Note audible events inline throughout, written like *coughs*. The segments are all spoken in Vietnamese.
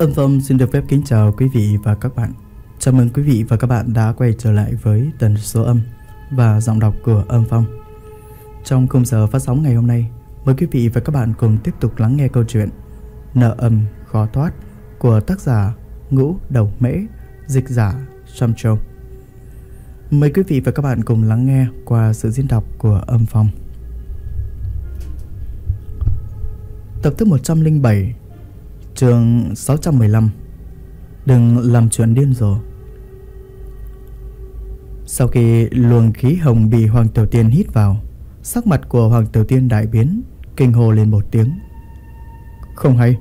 Âm Phong xin được phép kính chào quý vị và các bạn. Chào mừng quý vị và các bạn đã quay trở lại với tần số âm và giọng đọc của Âm Phong. Trong khung giờ phát sóng ngày hôm nay, mời quý vị và các bạn cùng tiếp tục lắng nghe câu chuyện Nợ âm khó thoát của tác giả Ngũ Đầu Mễ, dịch giả Sam Châu. Mời quý vị và các bạn cùng lắng nghe qua sự diễn đọc của Âm Phong. Tập thứ 107 Trường 615 Đừng làm chuyện điên rồ. Sau khi luồng khí hồng bị Hoàng Tiểu Tiên hít vào, Sắc mặt của Hoàng Tiểu Tiên đại biến, Kinh hồ lên một tiếng. Không hay,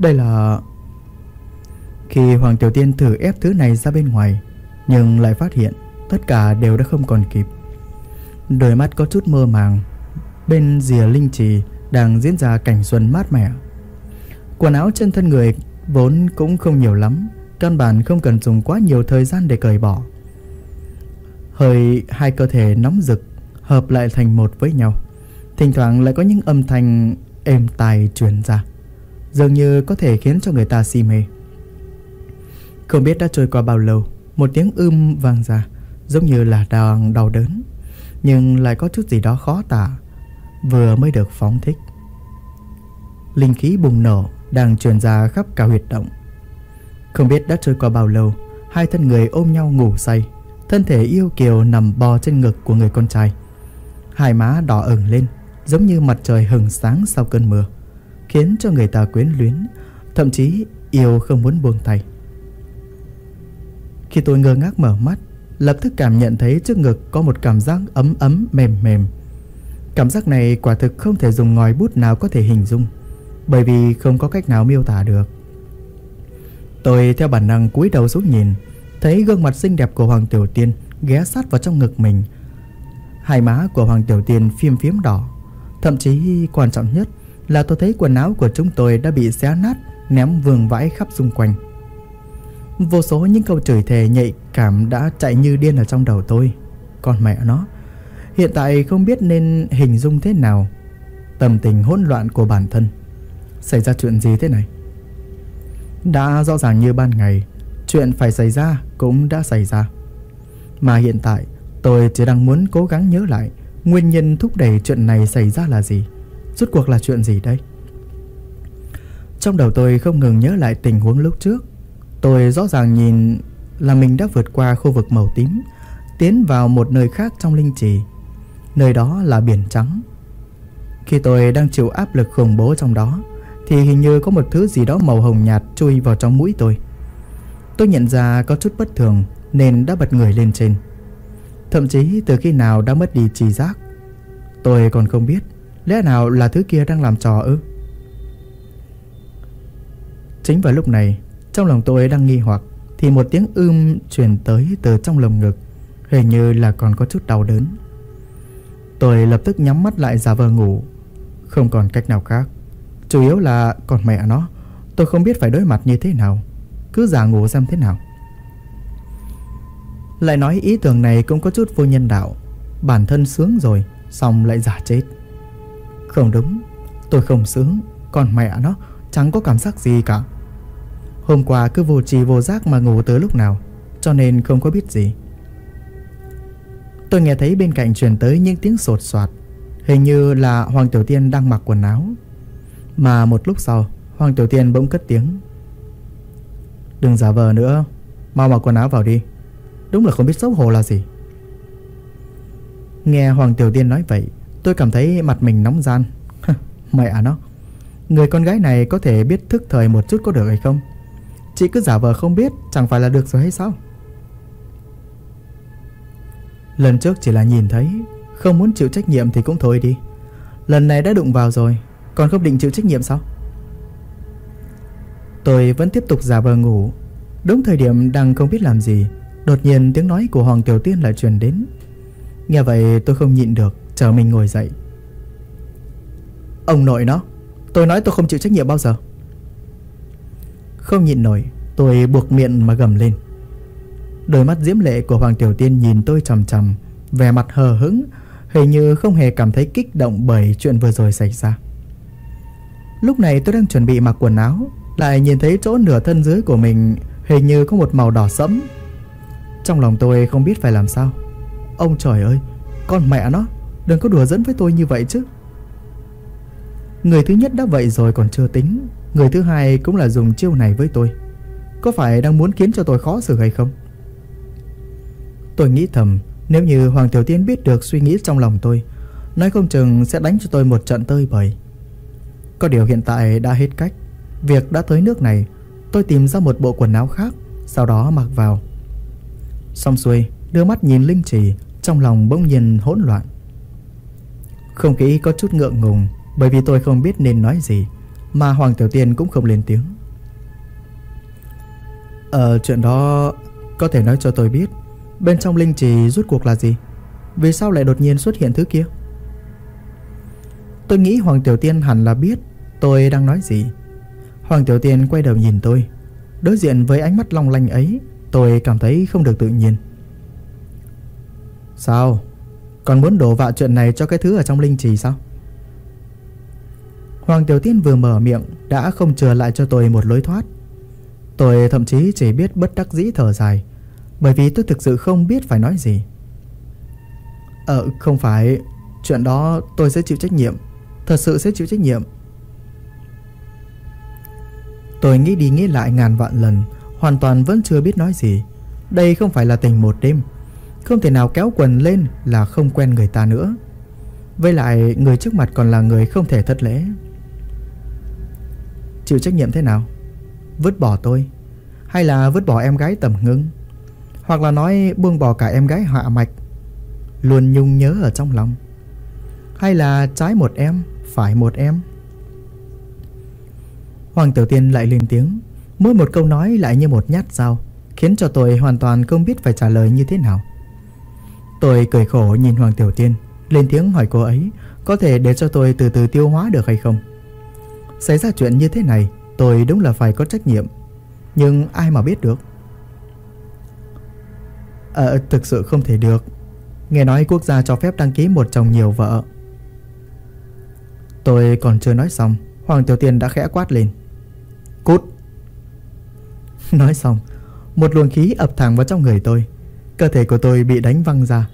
Đây là... Khi Hoàng Tiểu Tiên thử ép thứ này ra bên ngoài, Nhưng lại phát hiện Tất cả đều đã không còn kịp. Đôi mắt có chút mơ màng, Bên rìa linh trì Đang diễn ra cảnh xuân mát mẻ. Quần áo trên thân người vốn cũng không nhiều lắm, Căn bản không cần dùng quá nhiều thời gian để cởi bỏ. Hơi hai cơ thể nóng rực Hợp lại thành một với nhau, Thỉnh thoảng lại có những âm thanh êm tai truyền ra, Dường như có thể khiến cho người ta si mê. Không biết đã trôi qua bao lâu, Một tiếng ưm vang ra, Giống như là đang đau đớn, Nhưng lại có chút gì đó khó tả, Vừa mới được phóng thích. Linh khí bùng nổ đang truyền ra khắp cả huyệt động. Không biết đã trôi qua bao lâu, hai thân người ôm nhau ngủ say, thân thể yêu kiều nằm bò trên ngực của người con trai. Hai má đỏ ửng lên, giống như mặt trời hừng sáng sau cơn mưa, khiến cho người ta quyến luyến, thậm chí yêu không muốn buông tay. Khi tôi ngơ ngác mở mắt, lập tức cảm nhận thấy trước ngực có một cảm giác ấm ấm mềm mềm. Cảm giác này quả thực không thể dùng ngòi bút nào có thể hình dung bởi vì không có cách nào miêu tả được. Tôi theo bản năng cúi đầu xuống nhìn, thấy gương mặt xinh đẹp của Hoàng Tiểu Tiên ghé sát vào trong ngực mình. Hai má của Hoàng Tiểu Tiên phim phiếm đỏ, thậm chí quan trọng nhất là tôi thấy quần áo của chúng tôi đã bị xé nát, ném vương vãi khắp xung quanh. Vô số những câu chửi thề nhạy cảm đã chạy như điên ở trong đầu tôi. Còn mẹ nó, hiện tại không biết nên hình dung thế nào. Tâm tình hỗn loạn của bản thân. Xảy ra chuyện gì thế này? Đã rõ ràng như ban ngày, Chuyện phải xảy ra cũng đã xảy ra. Mà hiện tại, Tôi chỉ đang muốn cố gắng nhớ lại Nguyên nhân thúc đẩy chuyện này xảy ra là gì. Rốt cuộc là chuyện gì đây? Trong đầu tôi không ngừng nhớ lại tình huống lúc trước. Tôi rõ ràng nhìn là mình đã vượt qua khu vực màu tím, Tiến vào một nơi khác trong linh trì. Nơi đó là biển trắng. Khi tôi đang chịu áp lực khủng bố trong đó thì hình như có một thứ gì đó màu hồng nhạt chui vào trong mũi tôi. Tôi nhận ra có chút bất thường nên đã bật người lên trên. Thậm chí từ khi nào đã mất đi trí giác. Tôi còn không biết lẽ nào là thứ kia đang làm trò ư. Chính vào lúc này, trong lòng tôi đang nghi hoặc thì một tiếng ưm truyền tới từ trong lồng ngực, hình như là còn có chút đau đớn. Tôi lập tức nhắm mắt lại giả vờ ngủ, không còn cách nào khác. Chủ yếu là còn mẹ nó. Tôi không biết phải đối mặt như thế nào. Cứ giả ngủ xem thế nào. Lại nói ý tưởng này cũng có chút vô nhân đạo. Bản thân sướng rồi, Xong lại giả chết. Không đúng, Tôi không sướng. Còn mẹ nó chẳng có cảm giác gì cả. Hôm qua cứ vô trì vô giác mà ngủ tới lúc nào, Cho nên không có biết gì. Tôi nghe thấy bên cạnh truyền tới những tiếng sột soạt. Hình như là Hoàng Tiểu Tiên đang mặc quần áo mà một lúc sau, Hoàng Tiểu Tiên bỗng cất tiếng. Đừng giả vờ nữa, Mau mặc quần áo vào đi. Đúng là không biết xấu hổ là gì. Nghe Hoàng Tiểu Tiên nói vậy, Tôi cảm thấy mặt mình nóng gian. Mẹ à nó, Người con gái này có thể biết thức thời một chút có được hay không? Chị cứ giả vờ không biết, Chẳng phải là được rồi hay sao? Lần trước chỉ là nhìn thấy, Không muốn chịu trách nhiệm thì cũng thôi đi. Lần này đã đụng vào rồi còn không định chịu trách nhiệm sao? Tôi vẫn tiếp tục giả vờ ngủ. Đúng thời điểm đang không biết làm gì, Đột nhiên tiếng nói của Hoàng Tiểu Tiên lại truyền đến. Nghe vậy tôi không nhịn được, Chờ mình ngồi dậy. Ông nội nó, Tôi nói tôi không chịu trách nhiệm bao giờ. Không nhịn nổi, Tôi buộc miệng mà gầm lên. Đôi mắt diễm lệ của Hoàng Tiểu Tiên nhìn tôi chằm chằm, Vẻ mặt hờ hững, Hình như không hề cảm thấy kích động bởi chuyện vừa rồi xảy ra. Lúc này tôi đang chuẩn bị mặc quần áo, Lại nhìn thấy chỗ nửa thân dưới của mình Hình như có một màu đỏ sẫm. Trong lòng tôi không biết phải làm sao. Ông trời ơi, Con mẹ nó, Đừng có đùa dẫn với tôi như vậy chứ. Người thứ nhất đã vậy rồi còn chưa tính. Người thứ hai cũng là dùng chiêu này với tôi. Có phải đang muốn khiến cho tôi khó xử hay không? Tôi nghĩ thầm, Nếu như Hoàng Tiểu Tiên biết được suy nghĩ trong lòng tôi, Nói không chừng sẽ đánh cho tôi một trận tơi bời. Có điều hiện tại đã hết cách. Việc đã tới nước này, Tôi tìm ra một bộ quần áo khác, Sau đó mặc vào. Xong xuôi, đưa mắt nhìn Linh Trì, Trong lòng bỗng nhiên hỗn loạn. Không khí có chút ngượng ngùng, Bởi vì tôi không biết nên nói gì, Mà Hoàng Tiểu Tiên cũng không lên tiếng. Ờ chuyện đó Có thể nói cho tôi biết, Bên trong Linh Trì rút cuộc là gì? Vì sao lại đột nhiên xuất hiện thứ kia? Tôi nghĩ Hoàng Tiểu Tiên hẳn là biết Tôi đang nói gì? Hoàng Tiểu Tiên quay đầu nhìn tôi. Đối diện với ánh mắt long lanh ấy, Tôi cảm thấy không được tự nhiên. Sao? Còn muốn đổ vạ chuyện này cho cái thứ ở trong linh trì sao? Hoàng Tiểu Tiên vừa mở miệng, Đã không chừa lại cho tôi một lối thoát. Tôi thậm chí chỉ biết bất đắc dĩ thở dài, Bởi vì tôi thực sự không biết phải nói gì. Ờ không phải. Chuyện đó tôi sẽ chịu trách nhiệm. Thật sự sẽ chịu trách nhiệm. Tôi nghĩ đi nghĩ lại ngàn vạn lần, Hoàn toàn vẫn chưa biết nói gì. Đây không phải là tình một đêm. Không thể nào kéo quần lên là không quen người ta nữa. Với lại, người trước mặt còn là người không thể thất lễ. Chịu trách nhiệm thế nào? Vứt bỏ tôi? Hay là vứt bỏ em gái tầm ngưng? Hoặc là nói buông bỏ cả em gái hạ mạch? Luôn nhung nhớ ở trong lòng. Hay là trái một em, Phải một em? Hoàng Tiểu Tiên lại lên tiếng. Mỗi một câu nói lại như một nhát dao, Khiến cho tôi hoàn toàn không biết phải trả lời như thế nào. Tôi cười khổ nhìn Hoàng Tiểu Tiên, Lên tiếng hỏi cô ấy, Có thể để cho tôi từ từ tiêu hóa được hay không? Xảy ra chuyện như thế này, Tôi đúng là phải có trách nhiệm, Nhưng ai mà biết được? Ờ thực sự không thể được. Nghe nói quốc gia cho phép đăng ký một chồng nhiều vợ. Tôi còn chưa nói xong, Hoàng Tiểu Tiên đã khẽ quát lên. Cút. *laughs* Nói xong, Một luồng khí ập thẳng vào trong người tôi. Cơ thể của tôi bị đánh văng ra.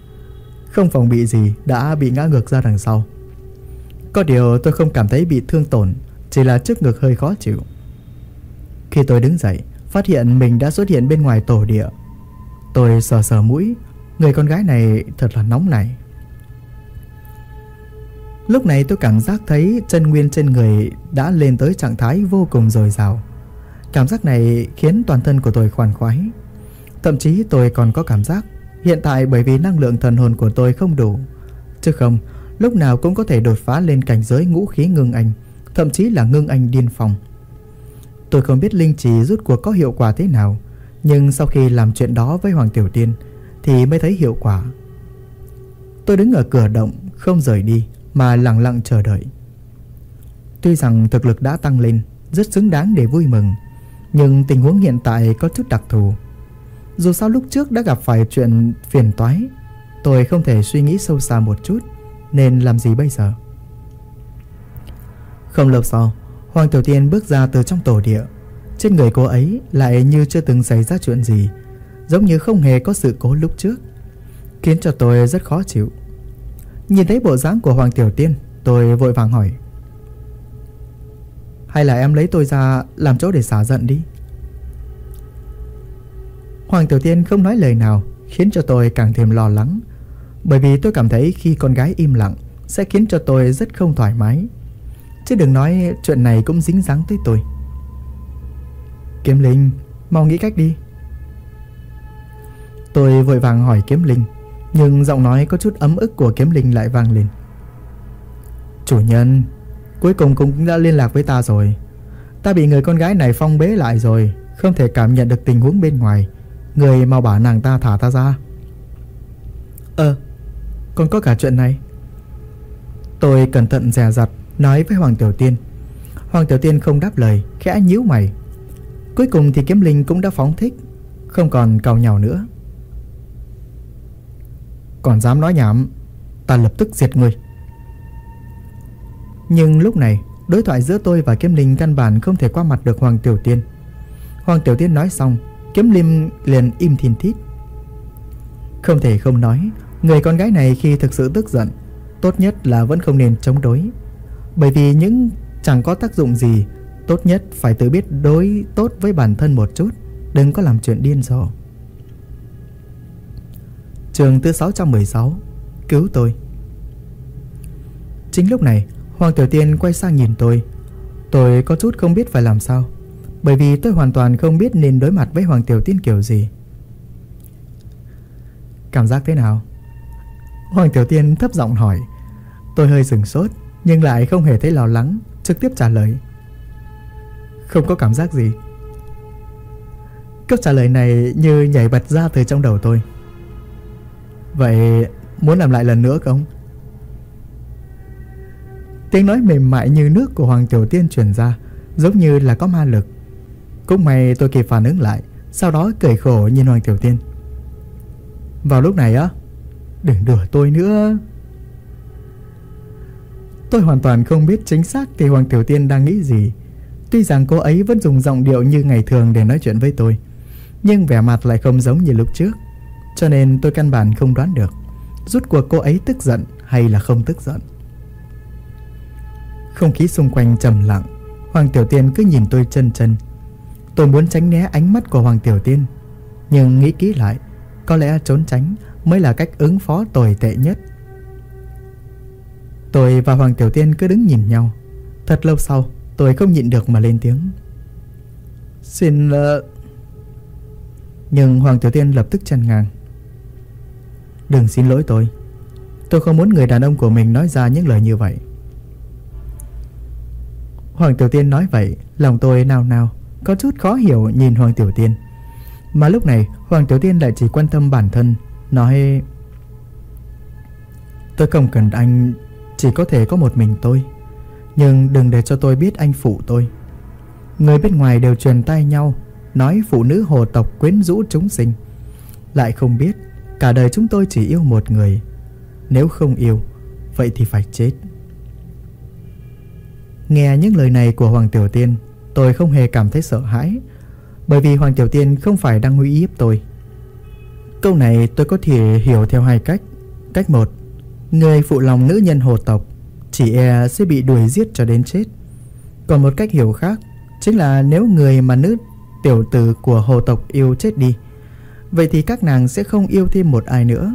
Không phòng bị gì đã bị ngã ngược ra đằng sau. Có điều tôi không cảm thấy bị thương tổn, Chỉ là trước ngực hơi khó chịu. Khi tôi đứng dậy, Phát hiện mình đã xuất hiện bên ngoài tổ địa. Tôi sờ sờ mũi, Người con gái này thật là nóng này Lúc này tôi cảm giác thấy chân nguyên trên người đã lên tới trạng thái vô cùng dồi dào. Cảm giác này khiến toàn thân của tôi khoan khoái. Thậm chí tôi còn có cảm giác hiện tại bởi vì năng lượng thần hồn của tôi không đủ. Chứ không, lúc nào cũng có thể đột phá lên cảnh giới ngũ khí ngưng anh, thậm chí là ngưng anh điên phong. Tôi không biết linh trì rút cuộc có hiệu quả thế nào, nhưng sau khi làm chuyện đó với Hoàng Tiểu Tiên thì mới thấy hiệu quả. Tôi đứng ở cửa động, không rời đi, mà lặng lặng chờ đợi. Tuy rằng thực lực đã tăng lên, rất xứng đáng để vui mừng, nhưng tình huống hiện tại có chút đặc thù. Dù sao lúc trước đã gặp phải chuyện phiền toái, tôi không thể suy nghĩ sâu xa một chút, nên làm gì bây giờ? Không lâu sau, Hoàng Tiểu Tiên bước ra từ trong tổ địa. Trên người cô ấy lại như chưa từng xảy ra chuyện gì, giống như không hề có sự cố lúc trước, khiến cho tôi rất khó chịu. Nhìn thấy bộ dáng của Hoàng Tiểu Tiên, Tôi vội vàng hỏi. Hay là em lấy tôi ra Làm chỗ để xả giận đi? Hoàng Tiểu Tiên không nói lời nào, Khiến cho tôi càng thêm lo lắng. Bởi vì tôi cảm thấy khi con gái im lặng, Sẽ khiến cho tôi rất không thoải mái. Chứ đừng nói chuyện này cũng dính dáng tới tôi. Kiếm Linh, Mau nghĩ cách đi. Tôi vội vàng hỏi Kiếm Linh nhưng giọng nói có chút ấm ức của kiếm linh lại vang lên. Chủ nhân, Cuối cùng cũng đã liên lạc với ta rồi. Ta bị người con gái này phong bế lại rồi, Không thể cảm nhận được tình huống bên ngoài. Người mau bảo nàng ta thả ta ra. Ờ Còn có cả chuyện này. Tôi cẩn thận dè dặt Nói với Hoàng Tiểu Tiên. Hoàng Tiểu Tiên không đáp lời, Khẽ nhíu mày. Cuối cùng thì kiếm linh cũng đã phóng thích, Không còn cào nhào nữa còn dám nói nhảm, Ta lập tức diệt người. Nhưng lúc này, Đối thoại giữa tôi và Kiếm Linh căn bản không thể qua mặt được Hoàng Tiểu Tiên. Hoàng Tiểu Tiên nói xong, Kiếm Linh liền im thìn thít. Không thể không nói, Người con gái này khi thực sự tức giận, Tốt nhất là vẫn không nên chống đối. Bởi vì những chẳng có tác dụng gì, Tốt nhất phải tự biết đối tốt với bản thân một chút, Đừng có làm chuyện điên rồ. Trường thứ 616 Cứu tôi. Chính lúc này, Hoàng Tiểu Tiên quay sang nhìn tôi. Tôi có chút không biết phải làm sao, Bởi vì tôi hoàn toàn không biết nên đối mặt với Hoàng Tiểu Tiên kiểu gì. Cảm giác thế nào? Hoàng Tiểu Tiên thấp giọng hỏi. Tôi hơi sừng sốt, Nhưng lại không hề thấy lo lắng, Trực tiếp trả lời. Không có cảm giác gì. Câu trả lời này như nhảy bật ra từ trong đầu tôi. Vậy muốn làm lại lần nữa không? Tiếng nói mềm mại như nước của Hoàng Tiểu Tiên truyền ra, Giống như là có ma lực. Cũng may tôi kịp phản ứng lại, Sau đó cười khổ nhìn Hoàng Tiểu Tiên. Vào lúc này á, Đừng đùa tôi nữa. Tôi hoàn toàn không biết chính xác thì Hoàng Tiểu Tiên đang nghĩ gì. Tuy rằng cô ấy vẫn dùng giọng điệu như ngày thường để nói chuyện với tôi, Nhưng vẻ mặt lại không giống như lúc trước. Cho nên tôi căn bản không đoán được Rút cuộc cô ấy tức giận hay là không tức giận. Không khí xung quanh trầm lặng, Hoàng Tiểu Tiên cứ nhìn tôi chân chân. Tôi muốn tránh né ánh mắt của Hoàng Tiểu Tiên, Nhưng nghĩ kỹ lại, Có lẽ trốn tránh mới là cách ứng phó tồi tệ nhất. Tôi và Hoàng Tiểu Tiên cứ đứng nhìn nhau. Thật lâu sau, Tôi không nhịn được mà lên tiếng. Xin lỡ Nhưng Hoàng Tiểu Tiên lập tức chăn ngang. Đừng xin lỗi tôi. Tôi không muốn người đàn ông của mình nói ra những lời như vậy. Hoàng Tiểu Tiên nói vậy, Lòng tôi nào nào Có chút khó hiểu nhìn Hoàng Tiểu Tiên. Mà lúc này, Hoàng Tiểu Tiên lại chỉ quan tâm bản thân, Nói, Tôi không cần anh, Chỉ có thể có một mình tôi. Nhưng đừng để cho tôi biết anh phụ tôi. Người bên ngoài đều truyền tay nhau, Nói phụ nữ hồ tộc quyến rũ chúng sinh. Lại không biết Cả đời chúng tôi chỉ yêu một người. Nếu không yêu, Vậy thì phải chết. Nghe những lời này của Hoàng Tiểu Tiên, Tôi không hề cảm thấy sợ hãi, Bởi vì Hoàng Tiểu Tiên không phải đang uy hiếp tôi. Câu này tôi có thể hiểu theo hai cách. Cách một, Người phụ lòng nữ nhân hồ tộc, Chỉ e sẽ bị đuổi giết cho đến chết. Còn một cách hiểu khác, Chính là nếu người mà nữ tiểu tử của hồ tộc yêu chết đi Vậy thì các nàng sẽ không yêu thêm một ai nữa.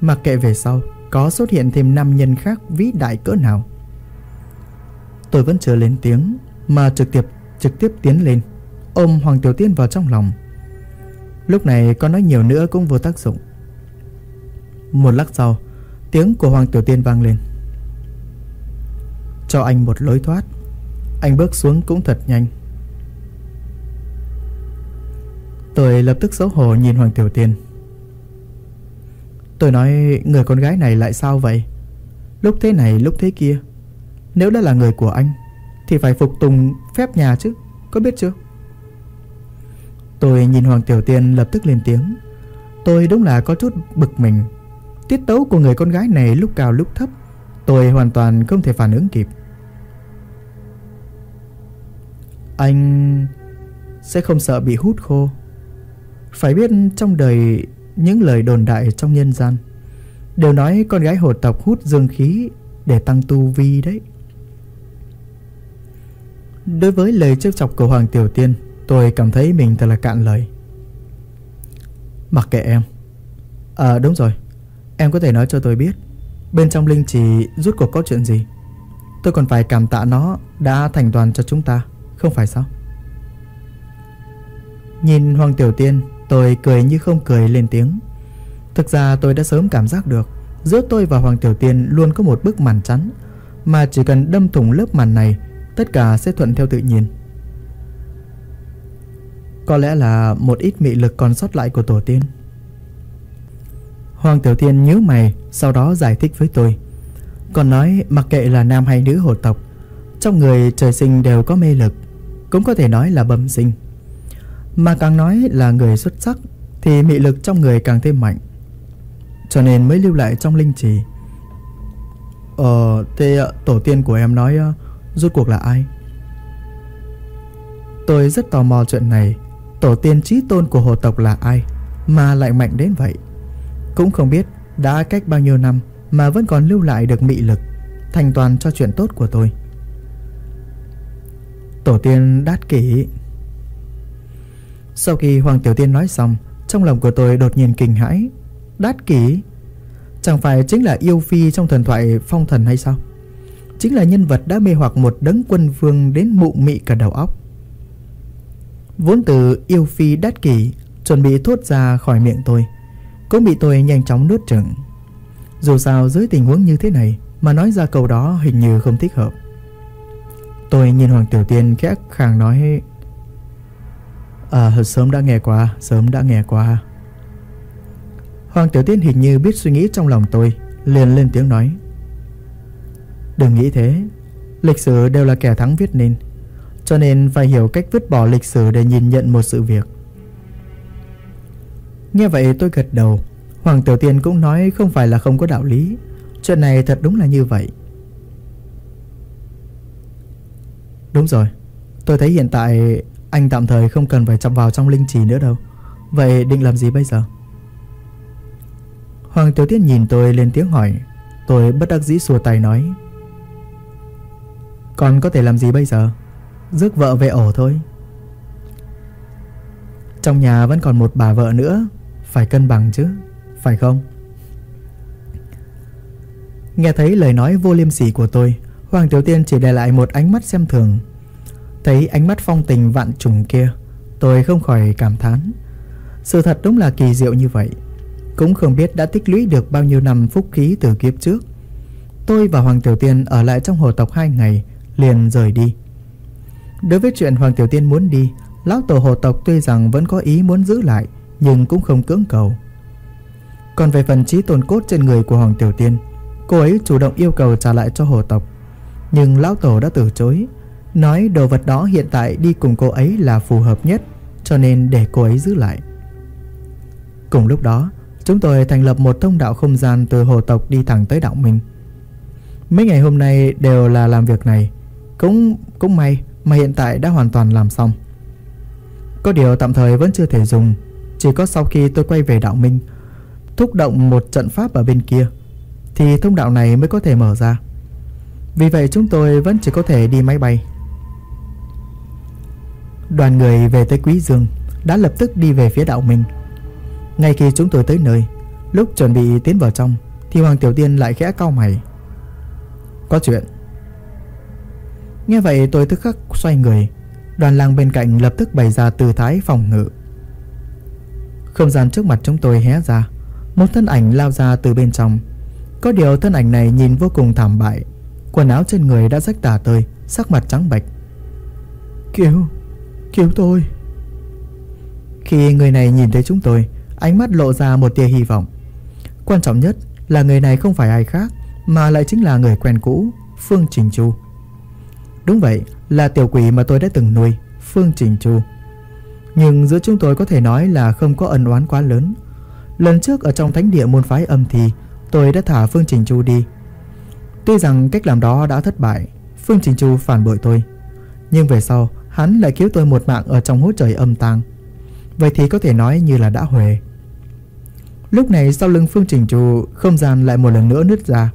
Mặc kệ về sau, Có xuất hiện thêm nam nhân khác vĩ đại cỡ nào. Tôi vẫn chưa lên tiếng, Mà trực tiếp trực tiếp tiến lên, Ôm Hoàng Tiểu Tiên vào trong lòng. Lúc này có nói nhiều nữa cũng vô tác dụng. Một lát sau, Tiếng của Hoàng Tiểu Tiên vang lên. Cho anh một lối thoát. Anh bước xuống cũng thật nhanh. Tôi lập tức xấu hổ nhìn Hoàng Tiểu Tiên. Tôi nói, người con gái này lại sao vậy? Lúc thế này, lúc thế kia. Nếu đã là người của anh, Thì phải phục tùng phép nhà chứ, Có biết chưa? Tôi nhìn Hoàng Tiểu Tiên lập tức lên tiếng. Tôi đúng là có chút bực mình. Tiết tấu của người con gái này lúc cao lúc thấp, Tôi hoàn toàn không thể phản ứng kịp. Anh sẽ không sợ bị hút khô. Phải biết trong đời những lời đồn đại trong nhân gian Đều nói con gái hồ tộc hút dương khí để tăng tu vi đấy. Đối với lời trêu chọc của Hoàng Tiểu Tiên, Tôi cảm thấy mình thật là cạn lời. Mặc kệ em. À đúng rồi. Em có thể nói cho tôi biết, Bên trong linh trì rút cuộc có chuyện gì? Tôi còn phải cảm tạ nó Đã thành toàn cho chúng ta, Không phải sao? Nhìn Hoàng Tiểu Tiên Tôi cười như không cười lên tiếng. Thực ra tôi đã sớm cảm giác được, Giữa tôi và Hoàng Tiểu Tiên luôn có một bức màn chắn, Mà chỉ cần đâm thủng lớp màn này, Tất cả sẽ thuận theo tự nhiên. Có lẽ là một ít mị lực còn sót lại của tổ tiên. Hoàng Tiểu tiên nhớ mày, Sau đó giải thích với tôi. Còn nói, mặc kệ là nam hay nữ hồ tộc, Trong người trời sinh đều có mê lực, Cũng có thể nói là bẩm sinh. Mà càng nói là người xuất sắc, Thì mị lực trong người càng thêm mạnh. Cho nên mới lưu lại trong linh trì. Ờ Thế ờ, tổ tiên của em nói ờ, Rốt cuộc là ai? Tôi rất tò mò chuyện này. Tổ tiên trí tôn của hồ tộc là ai Mà lại mạnh đến vậy? Cũng không biết đã cách bao nhiêu năm Mà vẫn còn lưu lại được mị lực, Thành toàn cho chuyện tốt của tôi. Tổ tiên đát kỷ. Sau khi Hoàng Tiểu Tiên nói xong, Trong lòng của tôi đột nhiên kinh hãi. Đát kỷ? Chẳng phải chính là yêu phi trong thần thoại phong thần hay sao? Chính là nhân vật đã mê hoặc một đấng quân vương đến mụ mị cả đầu óc. Vốn từ yêu phi đát kỷ Chuẩn bị thốt ra khỏi miệng tôi, Cũng bị tôi nhanh chóng nuốt chửng. Dù sao dưới tình huống như thế này Mà nói ra câu đó hình như không thích hợp. Tôi nhìn Hoàng Tiểu Tiên khẽ khàng nói À sớm đã nghe qua, Sớm đã nghe qua. Hoàng Tiểu Tiên hình như biết suy nghĩ trong lòng tôi, Liền lên tiếng nói. Đừng nghĩ thế, Lịch sử đều là kẻ thắng viết nên, Cho nên phải hiểu cách vứt bỏ lịch sử Để nhìn nhận một sự việc. Nghe vậy tôi gật đầu. Hoàng Tiểu Tiên cũng nói không phải là không có đạo lý, Chuyện này thật đúng là như vậy. Đúng rồi, Tôi thấy hiện tại anh tạm thời không cần phải chọc vào trong linh trì nữa đâu. Vậy định làm gì bây giờ? Hoàng Tiểu Tiên nhìn tôi lên tiếng hỏi. Tôi bất đắc dĩ xua tay nói. Còn có thể làm gì bây giờ? Rước vợ về ổ thôi. Trong nhà vẫn còn một bà vợ nữa. Phải cân bằng chứ, Phải không? Nghe thấy lời nói vô liêm sỉ của tôi, Hoàng Tiểu Tiên chỉ để lại một ánh mắt xem thường. Thấy ánh mắt phong tình vạn trùng kia, Tôi không khỏi cảm thán. Sự thật đúng là kỳ diệu như vậy. Cũng không biết đã tích lũy được bao nhiêu năm phúc khí từ kiếp trước. Tôi và Hoàng Tiểu Tiên ở lại trong hồ tộc hai ngày, Liền rời đi. Đối với chuyện Hoàng Tiểu Tiên muốn đi, Lão tổ hồ tộc tuy rằng vẫn có ý muốn giữ lại, Nhưng cũng không cưỡng cầu. Còn về phần trí tồn cốt trên người của Hoàng Tiểu Tiên, Cô ấy chủ động yêu cầu trả lại cho hồ tộc. Nhưng lão tổ đã từ chối. Nói đồ vật đó hiện tại đi cùng cô ấy là phù hợp nhất Cho nên để cô ấy giữ lại Cùng lúc đó Chúng tôi thành lập một thông đạo không gian từ hồ tộc đi thẳng tới đạo minh. Mấy ngày hôm nay đều là làm việc này. Cũng cũng may mà hiện tại đã hoàn toàn làm xong. Có điều tạm thời vẫn chưa thể dùng, chỉ có sau khi tôi quay về đạo minh, thúc động một trận pháp ở bên kia thì thông đạo này mới có thể mở ra. Vì vậy chúng tôi vẫn chỉ có thể đi máy bay. Đoàn người về tới Quý Dương, đã lập tức đi về phía đạo minh. Ngay khi chúng tôi tới nơi, Lúc chuẩn bị tiến vào trong, Thì Hoàng Tiểu Tiên lại khẽ cau mày. Có chuyện. Nghe vậy tôi tức khắc xoay người, Đoàn lang bên cạnh lập tức bày ra tư thái phòng ngự. Không gian trước mặt chúng tôi hé ra, Một thân ảnh lao ra từ bên trong. Có điều thân ảnh này nhìn vô cùng thảm bại, Quần áo trên người đã rách tả tơi, Sắc mặt trắng bệch. Cứu Cứu tôi. Khi người này nhìn thấy chúng tôi, Ánh mắt lộ ra một tia hy vọng. Quan trọng nhất là người này không phải ai khác, Mà lại chính là người quen cũ, Phương Trình Chu. Đúng vậy, là tiểu quỷ mà tôi đã từng nuôi, Phương Trình Chu. Nhưng giữa chúng tôi có thể nói là không có ân oán quá lớn. Lần trước ở trong thánh địa môn phái âm thì, Tôi đã thả Phương Trình Chu đi. Tuy rằng cách làm đó đã thất bại, Phương Trình Chu phản bội tôi. Nhưng về sau Hắn lại cứu tôi một mạng ở trong hố trời âm tàng. Vậy thì có thể nói như là đã huề. Lúc này sau lưng Phương Trình Trù, Không gian lại một lần nữa nứt ra.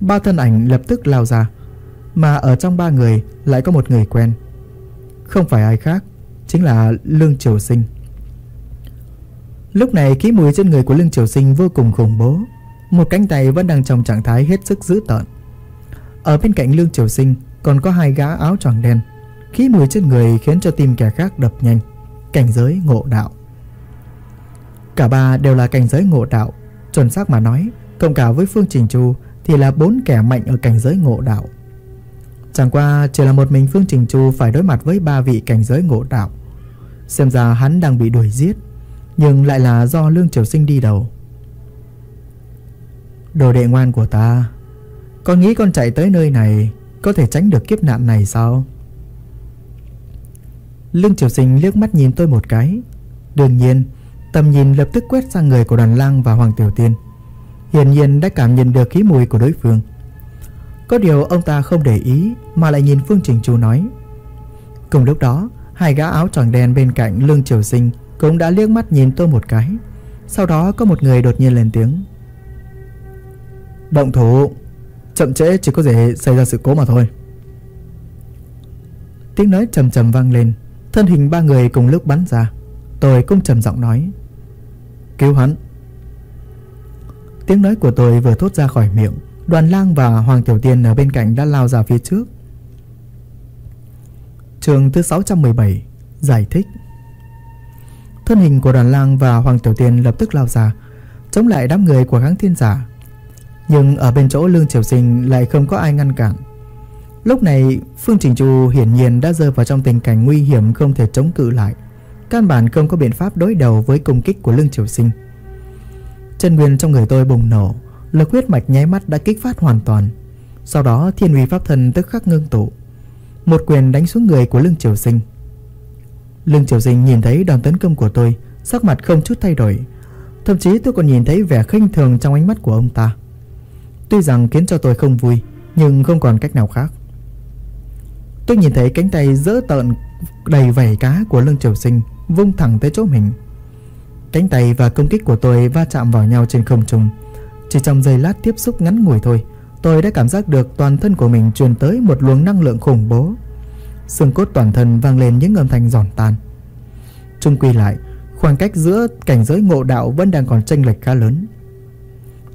Ba thân ảnh lập tức lao ra, Mà ở trong ba người lại có một người quen. Không phải ai khác, Chính là Lương Triều Sinh. Lúc này khí mùi trên người của Lương Triều Sinh vô cùng khủng bố. Một cánh tay vẫn đang trong trạng thái hết sức dữ tợn. Ở bên cạnh Lương Triều Sinh Còn có hai gã áo choàng đen. Khí mùi trên người khiến cho tim kẻ khác đập nhanh. Cảnh giới ngộ đạo. Cả ba đều là cảnh giới ngộ đạo. Chuẩn xác mà nói, Cộng cả với Phương Trình Chu Thì là bốn kẻ mạnh ở cảnh giới ngộ đạo. Chẳng qua chỉ là một mình Phương Trình Chu Phải đối mặt với ba vị cảnh giới ngộ đạo. Xem ra hắn đang bị đuổi giết, Nhưng lại là do Lương Triều Sinh đi đầu. Đồ đệ ngoan của ta, Con nghĩ con chạy tới nơi này Có thể tránh được kiếp nạn này sao? Lương Triều Sinh liếc mắt nhìn tôi một cái. Đương nhiên Tầm nhìn lập tức quét sang người của đoàn lang và Hoàng Tiểu Tiên. Hiển nhiên đã cảm nhận được khí mùi của đối phương. Có điều ông ta không để ý Mà lại nhìn Phương Trình Chu nói. Cùng lúc đó Hai gã áo tròn đen bên cạnh Lương Triều Sinh Cũng đã liếc mắt nhìn tôi một cái. Sau đó có một người đột nhiên lên tiếng. Động thủ. Chậm trễ chỉ có thể xảy ra sự cố mà thôi. Tiếng nói trầm trầm vang lên Thân hình ba người cùng lúc bắn ra. Tôi cũng trầm giọng nói, Cứu hắn. Tiếng nói của tôi vừa thốt ra khỏi miệng, Đoàn lang và Hoàng Tiểu Tiên ở bên cạnh đã lao ra phía trước. Trường thứ 617 Giải thích. Thân hình của đoàn lang và Hoàng Tiểu Tiên lập tức lao ra, Chống lại đám người của kháng thiên giả. Nhưng ở bên chỗ lương triều sinh lại không có ai ngăn cản. Lúc này, Phương Trình Chu hiển nhiên đã rơi vào trong tình cảnh nguy hiểm không thể chống cự lại. Căn bản không có biện pháp đối đầu với công kích của lương triều sinh. Chân nguyên trong người tôi bùng nổ, Lực huyết mạch nháy mắt đã kích phát hoàn toàn. Sau đó, thiên uy pháp thần tức khắc ngưng tụ. Một quyền đánh xuống người của lương triều sinh. Lương triều sinh nhìn thấy đòn tấn công của tôi, Sắc mặt không chút thay đổi. Thậm chí tôi còn nhìn thấy vẻ khinh thường trong ánh mắt của ông ta. Tuy rằng khiến cho tôi không vui, Nhưng không còn cách nào khác. Tôi nhìn thấy cánh tay dỡ tợn đầy vảy cá của lương triều sinh Vung thẳng tới chỗ mình. Cánh tay và công kích của tôi va chạm vào nhau trên không trung. Chỉ trong giây lát tiếp xúc ngắn ngủi thôi, Tôi đã cảm giác được toàn thân của mình truyền tới một luồng năng lượng khủng bố. Xương cốt toàn thân vang lên những âm thanh giòn tan. Trung quy lại, Khoảng cách giữa cảnh giới ngộ đạo vẫn đang còn chênh lệch khá lớn.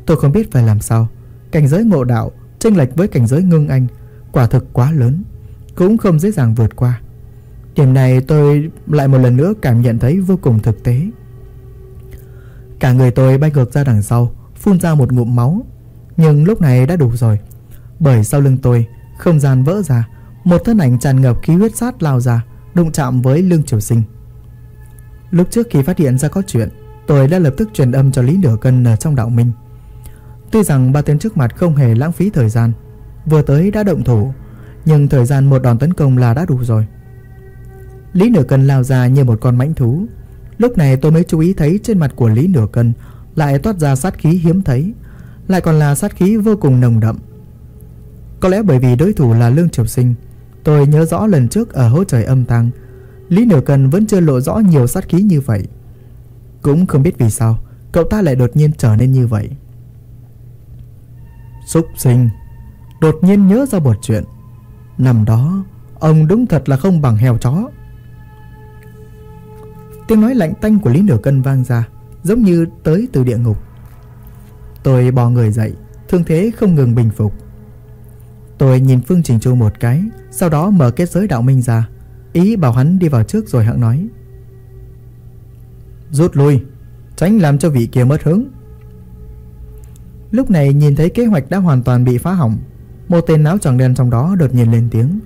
Tôi không biết phải làm sao. Cảnh giới ngộ đạo chênh lệch với cảnh giới ngưng anh Quả thực quá lớn. Cũng không dễ dàng vượt qua. Điểm này tôi lại một lần nữa cảm nhận thấy vô cùng thực tế. Cả người tôi bay ngược ra đằng sau, Phun ra một ngụm máu. Nhưng lúc này đã đủ rồi, Bởi sau lưng tôi, Không gian vỡ ra, Một thân ảnh tràn ngập khí huyết sát lao ra, Đụng chạm với lương triều sinh. Lúc trước khi phát hiện ra có chuyện, Tôi đã lập tức truyền âm cho Lý Nửa Cân ở trong đạo minh. Tuy rằng ba tên trước mặt không hề lãng phí thời gian, Vừa tới đã động thủ nhưng thời gian một đòn tấn công là đã đủ rồi. Lý Nửa Cân lao ra như một con mãnh thú. Lúc này tôi mới chú ý thấy trên mặt của Lý Nửa Cân Lại toát ra sát khí hiếm thấy, Lại còn là sát khí vô cùng nồng đậm. Có lẽ bởi vì đối thủ là Lương Triều Sinh, Tôi nhớ rõ lần trước ở hố trời âm tăng Lý Nửa Cân vẫn chưa lộ rõ nhiều sát khí như vậy. Cũng không biết vì sao, Cậu ta lại đột nhiên trở nên như vậy. Xúc sinh, Đột nhiên nhớ ra một chuyện. Năm đó, Ông đúng thật là không bằng heo chó. Tiếng nói lạnh tanh của Lý Nửa Cân vang ra, Giống như tới từ địa ngục. Tôi bò người dậy, Thương thế không ngừng bình phục. Tôi nhìn Phương Trình Chu một cái, Sau đó mở kết giới đạo minh ra. Ý bảo hắn đi vào trước rồi hạng nói. Rút lui, Tránh làm cho vị kia mất hứng. Lúc này nhìn thấy kế hoạch đã hoàn toàn bị phá hỏng một tên áo tròn đen trong đó đột nhiên lên tiếng.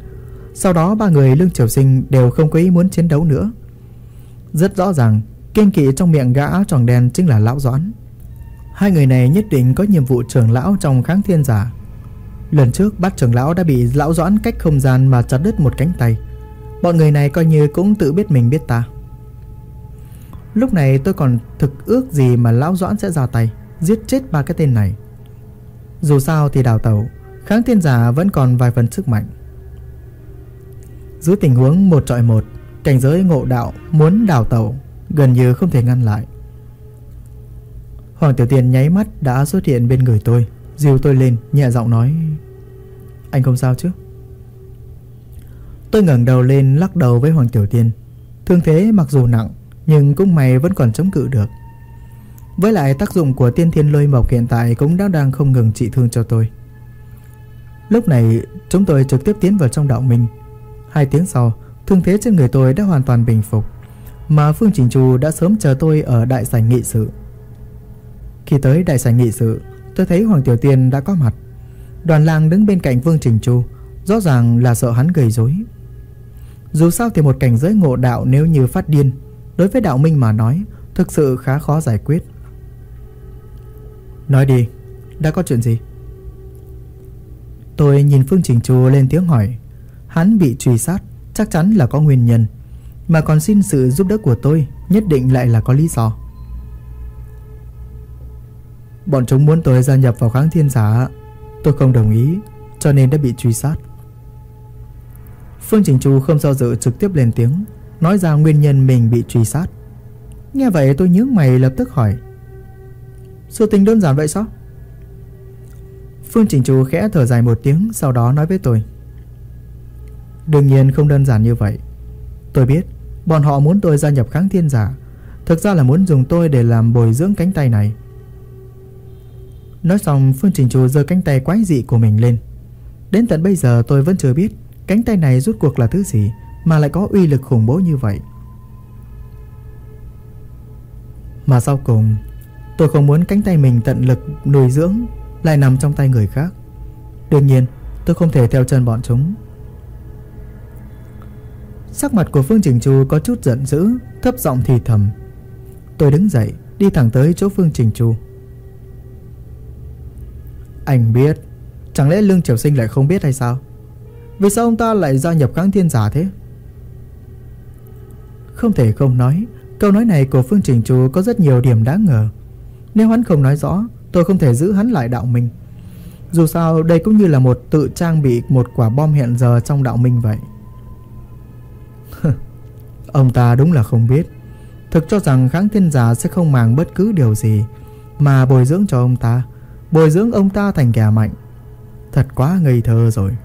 Sau đó ba người lương triều sinh đều không có ý muốn chiến đấu nữa. Rất rõ ràng Kiên kỵ trong miệng gã áo tròn đen chính là lão doãn. Hai người này nhất định có nhiệm vụ trưởng lão trong kháng thiên giả. Lần trước, bát trưởng lão đã bị lão doãn cách không gian mà chặt đứt một cánh tay. Bọn người này coi như cũng tự biết mình biết ta. Lúc này tôi còn thực ước gì mà lão doãn sẽ ra tay, Giết chết ba cái tên này. Dù sao thì đào tẩu Kháng thiên giả vẫn còn vài phần sức mạnh. Dưới tình huống một trọi một, Cảnh giới ngộ đạo muốn đào tẩu Gần như không thể ngăn lại. Hoàng Tiểu Tiên nháy mắt đã xuất hiện bên người tôi, Dìu tôi lên, nhẹ giọng nói, Anh không sao chứ? Tôi ngẩng đầu lên lắc đầu với Hoàng Tiểu Tiên. Thương thế mặc dù nặng, Nhưng cũng may vẫn còn chống cự được. Với lại tác dụng của tiên thiên lôi mộc hiện tại Cũng đã đang không ngừng trị thương cho tôi. Lúc này, chúng tôi trực tiếp tiến vào trong đạo minh Hai tiếng sau, Thương thế trên người tôi đã hoàn toàn bình phục, Mà Phương Trình Trù đã sớm chờ tôi ở đại sảnh nghị sự. Khi tới đại sảnh nghị sự, Tôi thấy Hoàng Tiểu Tiên đã có mặt. Đoàn lang đứng bên cạnh Vương Trình Chu, Rõ ràng là sợ hắn gây rối. Dù sao thì một cảnh giới ngộ đạo nếu như phát điên, Đối với đạo minh mà nói, Thực sự khá khó giải quyết. Nói đi, Đã có chuyện gì? Tôi nhìn Phương Trình Chu lên tiếng hỏi. Hắn bị truy sát, Chắc chắn là có nguyên nhân. Mà còn xin sự giúp đỡ của tôi, Nhất định lại là có lý do. Bọn chúng muốn tôi gia nhập vào kháng thiên giả. Tôi không đồng ý, Cho nên đã bị truy sát. Phương Trình Chu không do dự trực tiếp lên tiếng, Nói ra nguyên nhân mình bị truy sát. Nghe vậy tôi nhướng mày lập tức hỏi. Sự tình đơn giản vậy sao? Phương Trình Chu khẽ thở dài một tiếng, Sau đó nói với tôi. Đương nhiên không đơn giản như vậy. Tôi biết, Bọn họ muốn tôi gia nhập kháng thiên giả. Thực ra là muốn dùng tôi để làm bồi dưỡng cánh tay này. Nói xong, Phương Trình Chu giơ cánh tay quái dị của mình lên. Đến tận bây giờ tôi vẫn chưa biết Cánh tay này rút cuộc là thứ gì Mà lại có uy lực khủng bố như vậy. Mà sau cùng, Tôi không muốn cánh tay mình tận lực nuôi dưỡng lại nằm trong tay người khác. Đương nhiên, tôi không thể theo chân bọn chúng. Sắc mặt của Phương Trình Chu có chút giận dữ, Thấp giọng thì thầm. Tôi đứng dậy, đi thẳng tới chỗ Phương Trình Chu. Anh biết, Chẳng lẽ Lương Triều Sinh lại không biết hay sao? Vì sao ông ta lại gia nhập kháng thiên giả thế? Không thể không nói, Câu nói này của Phương Trình Chu có rất nhiều điểm đáng ngờ. Nếu hắn không nói rõ Tôi không thể giữ hắn lại đạo mình. Dù sao, đây cũng như là một tự trang bị Một quả bom hiện giờ trong đạo minh vậy. *laughs* Ông ta đúng là không biết. Thực cho rằng kháng thiên giả sẽ không màng bất cứ điều gì, Mà bồi dưỡng cho ông ta, Bồi dưỡng ông ta thành kẻ mạnh. Thật quá ngây thơ rồi.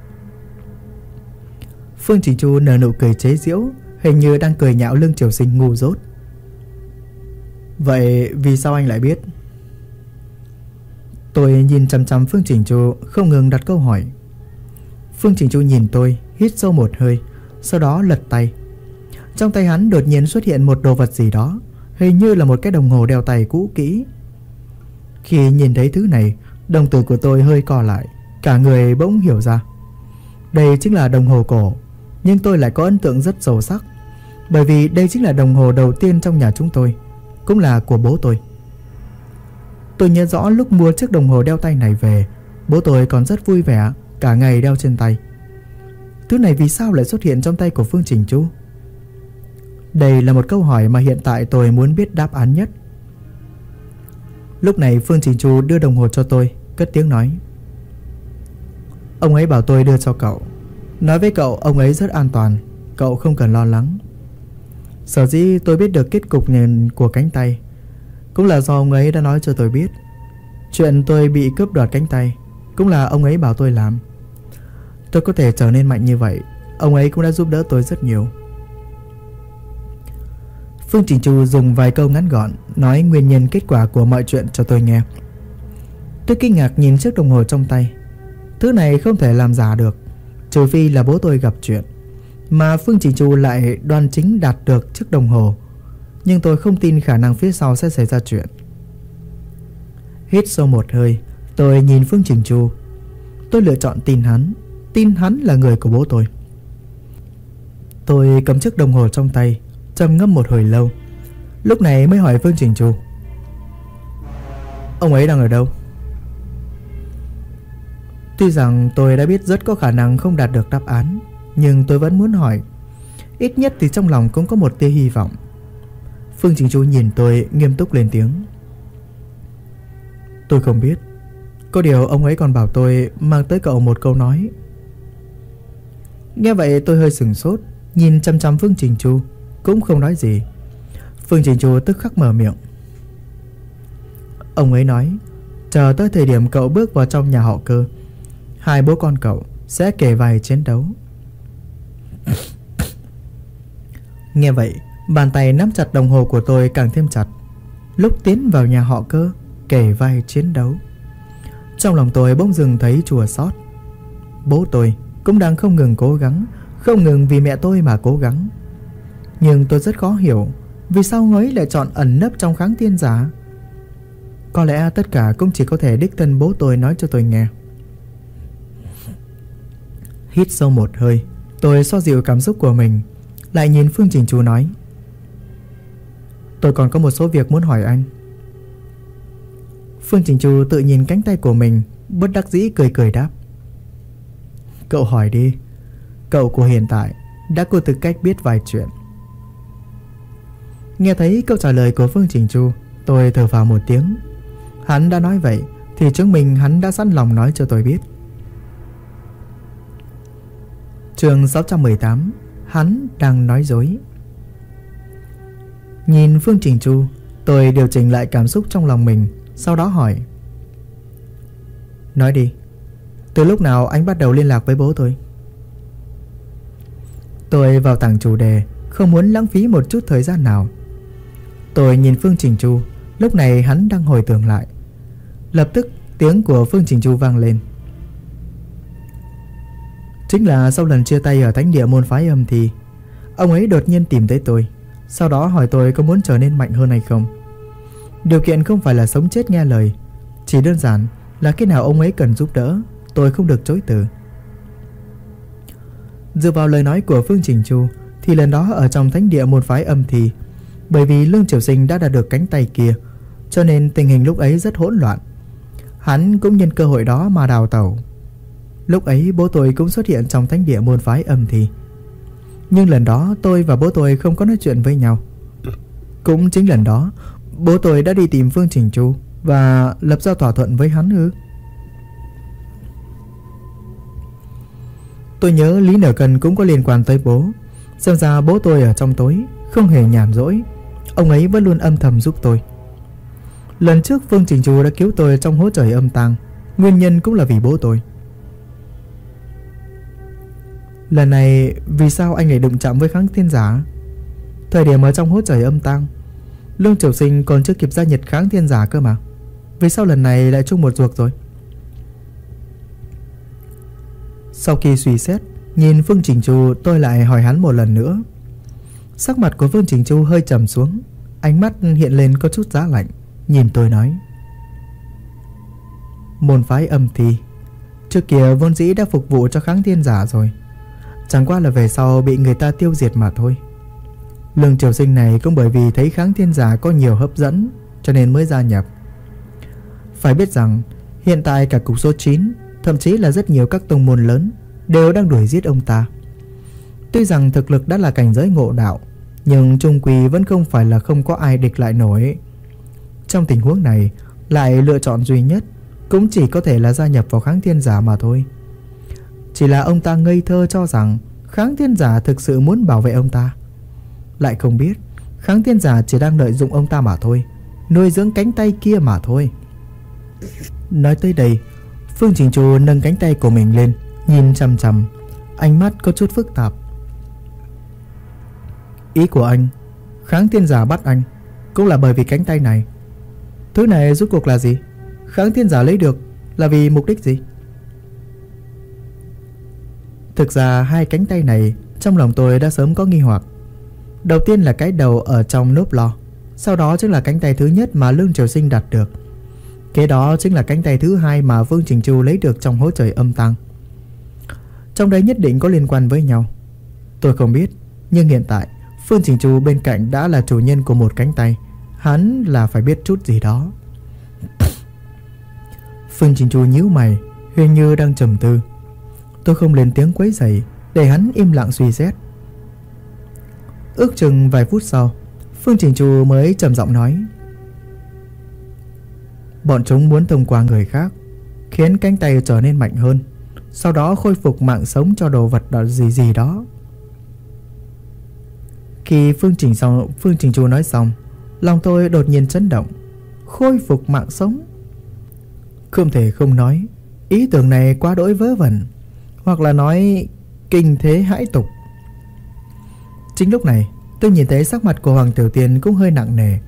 Phương Trình Chu nở nụ cười chế giễu, Hình như đang cười nhạo lương triều sinh ngu dốt. Vậy vì sao anh lại biết? Tôi nhìn chăm chăm Phương Trình Chu, Không ngừng đặt câu hỏi. Phương Trình Chu nhìn tôi, Hít sâu một hơi, Sau đó lật tay. Trong tay hắn đột nhiên xuất hiện một đồ vật gì đó, Hình như là một cái đồng hồ đeo tay cũ kỹ. Khi nhìn thấy thứ này, Đồng tử của tôi hơi co lại, Cả người bỗng hiểu ra. Đây chính là đồng hồ cổ, Nhưng tôi lại có ấn tượng rất sâu sắc, Bởi vì đây chính là đồng hồ đầu tiên trong nhà chúng tôi, Cũng là của bố tôi. Tôi nhớ rõ lúc mua chiếc đồng hồ đeo tay này về. Bố tôi còn rất vui vẻ, Cả ngày đeo trên tay. Thứ này vì sao lại xuất hiện trong tay của Phương Trình chú Đây là một câu hỏi mà hiện tại tôi muốn biết đáp án nhất. Lúc này Phương Trình Chu đưa đồng hồ cho tôi, Cất tiếng nói. Ông ấy bảo tôi đưa cho cậu. Nói với cậu, ông ấy rất an toàn. Cậu không cần lo lắng. Sở dĩ tôi biết được kết cục nhìn của cánh tay. Cũng là do ông ấy đã nói cho tôi biết. Chuyện tôi bị cướp đoạt cánh tay Cũng là ông ấy bảo tôi làm. Tôi có thể trở nên mạnh như vậy, Ông ấy cũng đã giúp đỡ tôi rất nhiều. Phương Trình Chu dùng vài câu ngắn gọn Nói nguyên nhân kết quả của mọi chuyện cho tôi nghe. Tôi kinh ngạc nhìn chiếc đồng hồ trong tay. Thứ này không thể làm giả được, Trừ phi là bố tôi gặp chuyện, Mà Phương Trình Chu lại đoan chính đạt được chiếc đồng hồ. Nhưng tôi không tin khả năng phía sau sẽ xảy ra chuyện. Hít sâu một hơi, Tôi nhìn Phương Trình Chu. Tôi lựa chọn tin hắn. Tin hắn là người của bố tôi. Tôi cầm chiếc đồng hồ trong tay, trầm ngâm một hồi lâu. Lúc này mới hỏi Phương Trình Chu. Ông ấy đang ở đâu? Tuy rằng tôi đã biết rất có khả năng không đạt được đáp án, Nhưng tôi vẫn muốn hỏi. Ít nhất thì trong lòng cũng có một tia hy vọng. Phương Trình Chu nhìn tôi nghiêm túc lên tiếng. Tôi không biết, Có điều ông ấy còn bảo tôi mang tới cậu một câu nói. Nghe vậy tôi hơi sửng sốt, Nhìn chăm chăm Phương Trình Chu, Cũng không nói gì. Phương Trình Chu tức khắc mở miệng. Ông ấy nói, Chờ tới thời điểm cậu bước vào trong nhà họ cơ, Hai bố con cậu sẽ kể vài chiến đấu. *coughs* Nghe vậy Bàn tay nắm chặt đồng hồ của tôi càng thêm chặt. Lúc tiến vào nhà họ cơ Kể vai chiến đấu. Trong lòng tôi bỗng dừng thấy chùa xót. Bố tôi cũng đang không ngừng cố gắng, Không ngừng vì mẹ tôi mà cố gắng. Nhưng tôi rất khó hiểu Vì sao ông ấy lại chọn ẩn nấp trong kháng tiên giả. Có lẽ tất cả cũng chỉ có thể đích thân bố tôi nói cho tôi nghe. Hít sâu một hơi, Tôi xoa dịu cảm xúc của mình, Lại nhìn Phương Trình chú nói. Tôi còn có một số việc muốn hỏi anh. Phương Trình Chu tự nhìn cánh tay của mình, Bất đắc dĩ cười cười đáp. Cậu hỏi đi, Cậu của hiện tại Đã có tư cách biết vài chuyện. Nghe thấy câu trả lời của Phương Trình Chu, Tôi thở vào một tiếng. Hắn đã nói vậy Thì chứng minh hắn đã sẵn lòng nói cho tôi biết. Trường 618 Hắn đang nói dối. Nhìn Phương Trình Chu, Tôi điều chỉnh lại cảm xúc trong lòng mình, Sau đó hỏi. Nói đi, Từ lúc nào anh bắt đầu liên lạc với bố tôi? Tôi vào thẳng chủ đề, Không muốn lãng phí một chút thời gian nào. Tôi nhìn Phương Trình Chu, Lúc này hắn đang hồi tưởng lại. Lập tức, tiếng của Phương Trình Chu vang lên. Chính là sau lần chia tay ở thánh địa môn phái âm thì, Ông ấy đột nhiên tìm tới tôi. Sau đó hỏi tôi có muốn trở nên mạnh hơn hay không. Điều kiện không phải là sống chết nghe lời, Chỉ đơn giản là khi nào ông ấy cần giúp đỡ, Tôi không được chối từ. Dựa vào lời nói của Phương Trình Chu, Thì lần đó ở trong thánh địa môn phái âm thì, Bởi vì Lương Triều Sinh đã đạt được cánh tay kia, Cho nên tình hình lúc ấy rất hỗn loạn. Hắn cũng nhân cơ hội đó mà đào tẩu. Lúc ấy bố tôi cũng xuất hiện trong thánh địa môn phái âm thì. Nhưng lần đó tôi và bố tôi không có nói chuyện với nhau. Cũng chính lần đó, Bố tôi đã đi tìm Phương Trình Chu Và lập ra thỏa thuận với hắn ư? Tôi nhớ Lý Nở Cần cũng có liên quan tới bố. Xem ra bố tôi ở trong tối, Không hề nhàn rỗi. Ông ấy vẫn luôn âm thầm giúp tôi. Lần trước Phương Trình Chu đã cứu tôi trong hố trời âm tang, Nguyên nhân cũng là vì bố tôi. Lần này, vì sao anh lại đụng chạm với kháng thiên giả? Thời điểm ở trong hố trời âm tang, Lương Triều Sinh còn chưa kịp gia nhiệt kháng thiên giả cơ mà. Vì sao lần này lại chung một ruột rồi? Sau khi suy xét, Nhìn Phương Trình Chu, tôi lại hỏi hắn một lần nữa. Sắc mặt của Phương Trình Chu hơi trầm xuống, Ánh mắt hiện lên có chút giá lạnh, Nhìn tôi nói. Môn phái âm thi, Trước kia vốn dĩ đã phục vụ cho kháng thiên giả rồi. Chẳng qua là về sau bị người ta tiêu diệt mà thôi. Lương triều sinh này cũng bởi vì thấy kháng thiên giả có nhiều hấp dẫn, Cho nên mới gia nhập. Phải biết rằng, Hiện tại cả cục số 9 Thậm chí là rất nhiều các tông môn lớn, Đều đang đuổi giết ông ta. Tuy rằng thực lực đã là cảnh giới ngộ đạo, Nhưng trung quỳ vẫn không phải là không có ai địch lại nổi. Trong tình huống này, Lại lựa chọn duy nhất Cũng chỉ có thể là gia nhập vào kháng thiên giả mà thôi. Chỉ là ông ta ngây thơ cho rằng Kháng thiên giả thực sự muốn bảo vệ ông ta. Lại không biết, Kháng thiên giả chỉ đang lợi dụng ông ta mà thôi, Nuôi dưỡng cánh tay kia mà thôi. Nói tới đây, Phương Trình Chu nâng cánh tay của mình lên, Nhìn chằm chằm, Ánh mắt có chút phức tạp. Ý của anh, Kháng thiên giả bắt anh, Cũng là bởi vì cánh tay này. Thứ này rút cuộc là gì? Kháng thiên giả lấy được là vì mục đích gì? Thực ra hai cánh tay này, Trong lòng tôi đã sớm có nghi hoặc. Đầu tiên là cái đầu ở trong nốp lò Sau đó chính là cánh tay thứ nhất mà Lương Triều Sinh đạt được. Kế đó chính là cánh tay thứ hai mà Vương Trình Chu lấy được trong hố trời âm tăng Trong đấy nhất định có liên quan với nhau. Tôi không biết, Nhưng hiện tại, Phương Trình Chu bên cạnh đã là chủ nhân của một cánh tay. Hắn là phải biết chút gì đó. Phương Trình Chu nhíu mày, Hình như đang trầm tư. Tôi không lên tiếng quấy rầy Để hắn im lặng suy xét. Ước chừng vài phút sau Phương Trình Chu mới trầm giọng nói. Bọn chúng muốn thông qua người khác Khiến cánh tay trở nên mạnh hơn Sau đó khôi phục mạng sống cho đồ vật đó gì gì đó. Khi Phương Trình xong, Phương Trình Chu nói xong Lòng tôi đột nhiên chấn động Khôi phục mạng sống. Không thể không nói Ý tưởng này quá đỗi vớ vẩn. Hoặc là nói Kinh thế hãi tục. Chính lúc này, tôi nhìn thấy sắc mặt của Hoàng Tiểu Tiên cũng hơi nặng nề.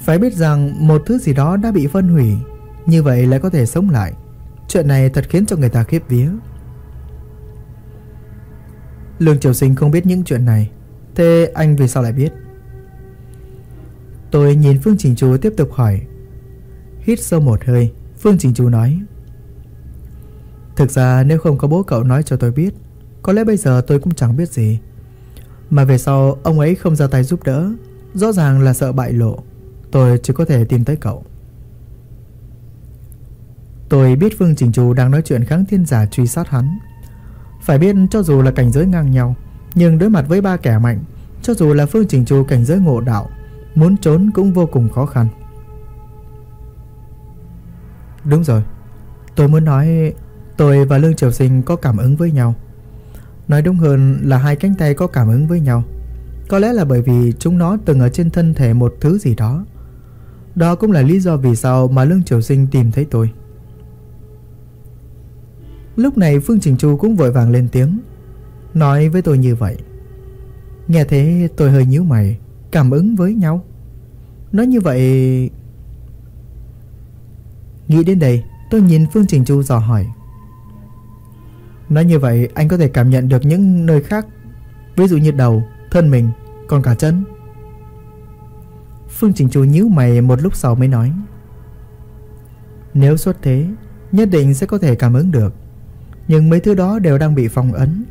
Phải biết rằng một thứ gì đó đã bị phân hủy, Như vậy lại có thể sống lại. Chuyện này thật khiến cho người ta khiếp vía. Lương Triều Sinh không biết những chuyện này. Thế anh vì sao lại biết? Tôi nhìn Phương Trình Chú tiếp tục hỏi. Hít sâu một hơi, Phương Trình Chú nói Thực ra nếu không có bố cậu nói cho tôi biết, Có lẽ bây giờ tôi cũng chẳng biết gì. Mà về sau, ông ấy không ra tay giúp đỡ, Rõ ràng là sợ bại lộ. Tôi chỉ có thể tìm tới cậu. Tôi biết Phương Trình Trù đang nói chuyện kháng thiên giả truy sát hắn. Phải biết, cho dù là cảnh giới ngang nhau, Nhưng đối mặt với ba kẻ mạnh, Cho dù là Phương Trình Trù cảnh giới ngộ đạo, Muốn trốn cũng vô cùng khó khăn. Đúng rồi. Tôi muốn nói Tôi và Lương Triều Sinh có cảm ứng với nhau. Nói đúng hơn là hai cánh tay có cảm ứng với nhau. Có lẽ là bởi vì chúng nó từng ở trên thân thể một thứ gì đó. Đó cũng là lý do vì sao mà Lương Triều Sinh tìm thấy tôi. Lúc này Phương Trình Chu cũng vội vàng lên tiếng, Nói với tôi như vậy. Nghe thế, tôi hơi nhíu mày, Cảm ứng với nhau. Nói như vậy, Nghĩ đến đây, Tôi nhìn Phương Trình Chu dò hỏi. Nói như vậy anh có thể cảm nhận được những nơi khác Ví dụ như đầu, thân mình, còn cả chân. Phương Trình Chu nhíu mày một lúc sau mới nói Nếu xuất thế Nhất định sẽ có thể cảm ứng được. Nhưng mấy thứ đó đều đang bị phong ấn.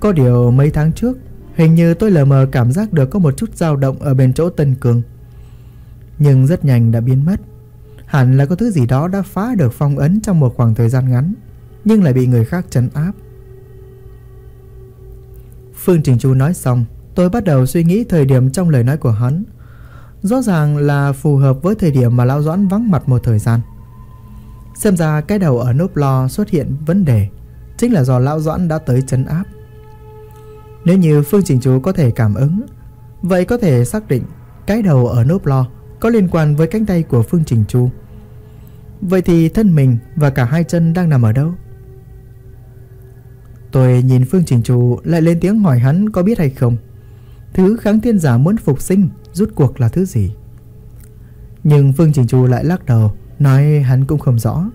Có điều mấy tháng trước Hình như tôi lờ mờ cảm giác được có một chút dao động ở bên chỗ Tân Cường. Nhưng rất nhanh đã biến mất. Hẳn là có thứ gì đó đã phá được phong ấn trong một khoảng thời gian ngắn. Nhưng lại bị người khác trấn áp Phương Trình Chu nói xong, Tôi bắt đầu suy nghĩ thời điểm trong lời nói của hắn Rõ ràng là phù hợp với thời điểm mà Lão Doãn vắng mặt một thời gian Xem ra cái đầu ở nốt lo xuất hiện vấn đề, Chính là do Lão Doãn đã tới trấn áp Nếu như Phương Trình Chú có thể cảm ứng, Vậy có thể xác định Cái đầu ở nốt lo có liên quan với cánh tay của Phương Trình Chu. Vậy thì thân mình và cả hai chân đang nằm ở đâu? Tôi nhìn Phương Trình Chu lại lên tiếng hỏi hắn có biết hay không. Thứ kháng thiên giả muốn phục sinh rút cuộc là thứ gì? Nhưng Phương Trình Chu lại lắc đầu, nói hắn cũng không rõ.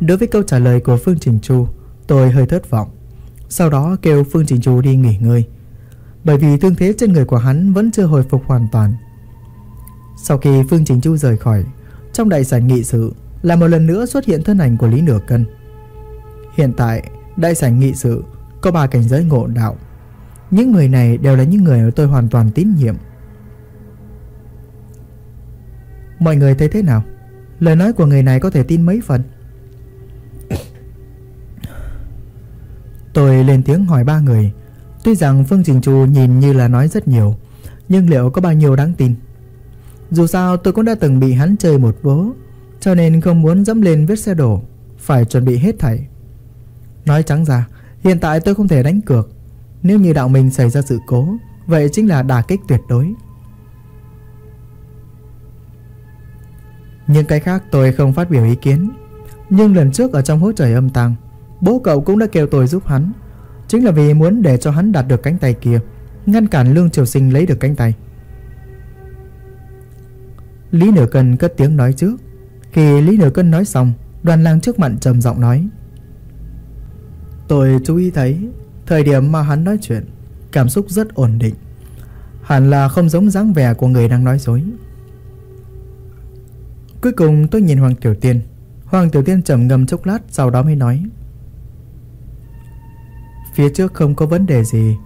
Đối với câu trả lời của Phương Trình Chu, tôi hơi thất vọng. Sau đó kêu Phương Trình Chu đi nghỉ ngơi. Bởi vì thương thế trên người của hắn vẫn chưa hồi phục hoàn toàn sau khi Phương trình Chu rời khỏi Trong đại sảnh nghị sự Là một lần nữa xuất hiện thân ảnh của Lý Nửa Cân Hiện tại, Đại sảnh nghị sự, Có ba cảnh giới ngộ đạo. Những người này đều là những người tôi hoàn toàn tín nhiệm. Mọi người thấy thế nào? Lời nói của người này có thể tin mấy phần? Tôi lên tiếng hỏi ba người. Tuy rằng Phương Trình Chu nhìn như là nói rất nhiều, Nhưng liệu có bao nhiêu đáng tin? Dù sao, tôi cũng đã từng bị hắn chơi một vố, Cho nên không muốn dẫm lên vết xe đổ, Phải chuẩn bị hết thảy. Nói trắng ra, Hiện tại tôi không thể đánh cược. Nếu như đạo mình xảy ra sự cố, Vậy chính là đả kích tuyệt đối. Nhưng cái khác tôi không phát biểu ý kiến, Nhưng lần trước ở trong hố trời âm tàng, Bố cậu cũng đã kêu tôi giúp hắn. Chính là vì muốn để cho hắn đạt được cánh tay kia, Ngăn cản Lương Triều Sinh lấy được cánh tay. Lý Nửa Cân cất tiếng nói trước. Khi Lý Nửa Cân nói xong, Đoàn lang trước mặt trầm giọng nói. Tôi chú ý thấy, Thời điểm mà hắn nói chuyện, Cảm xúc rất ổn định. Hẳn là không giống dáng vẻ của người đang nói dối. Cuối cùng tôi nhìn Hoàng Tiểu Tiên. Hoàng Tiểu Tiên trầm ngâm chốc lát, Sau đó mới nói. Phía trước không có vấn đề gì,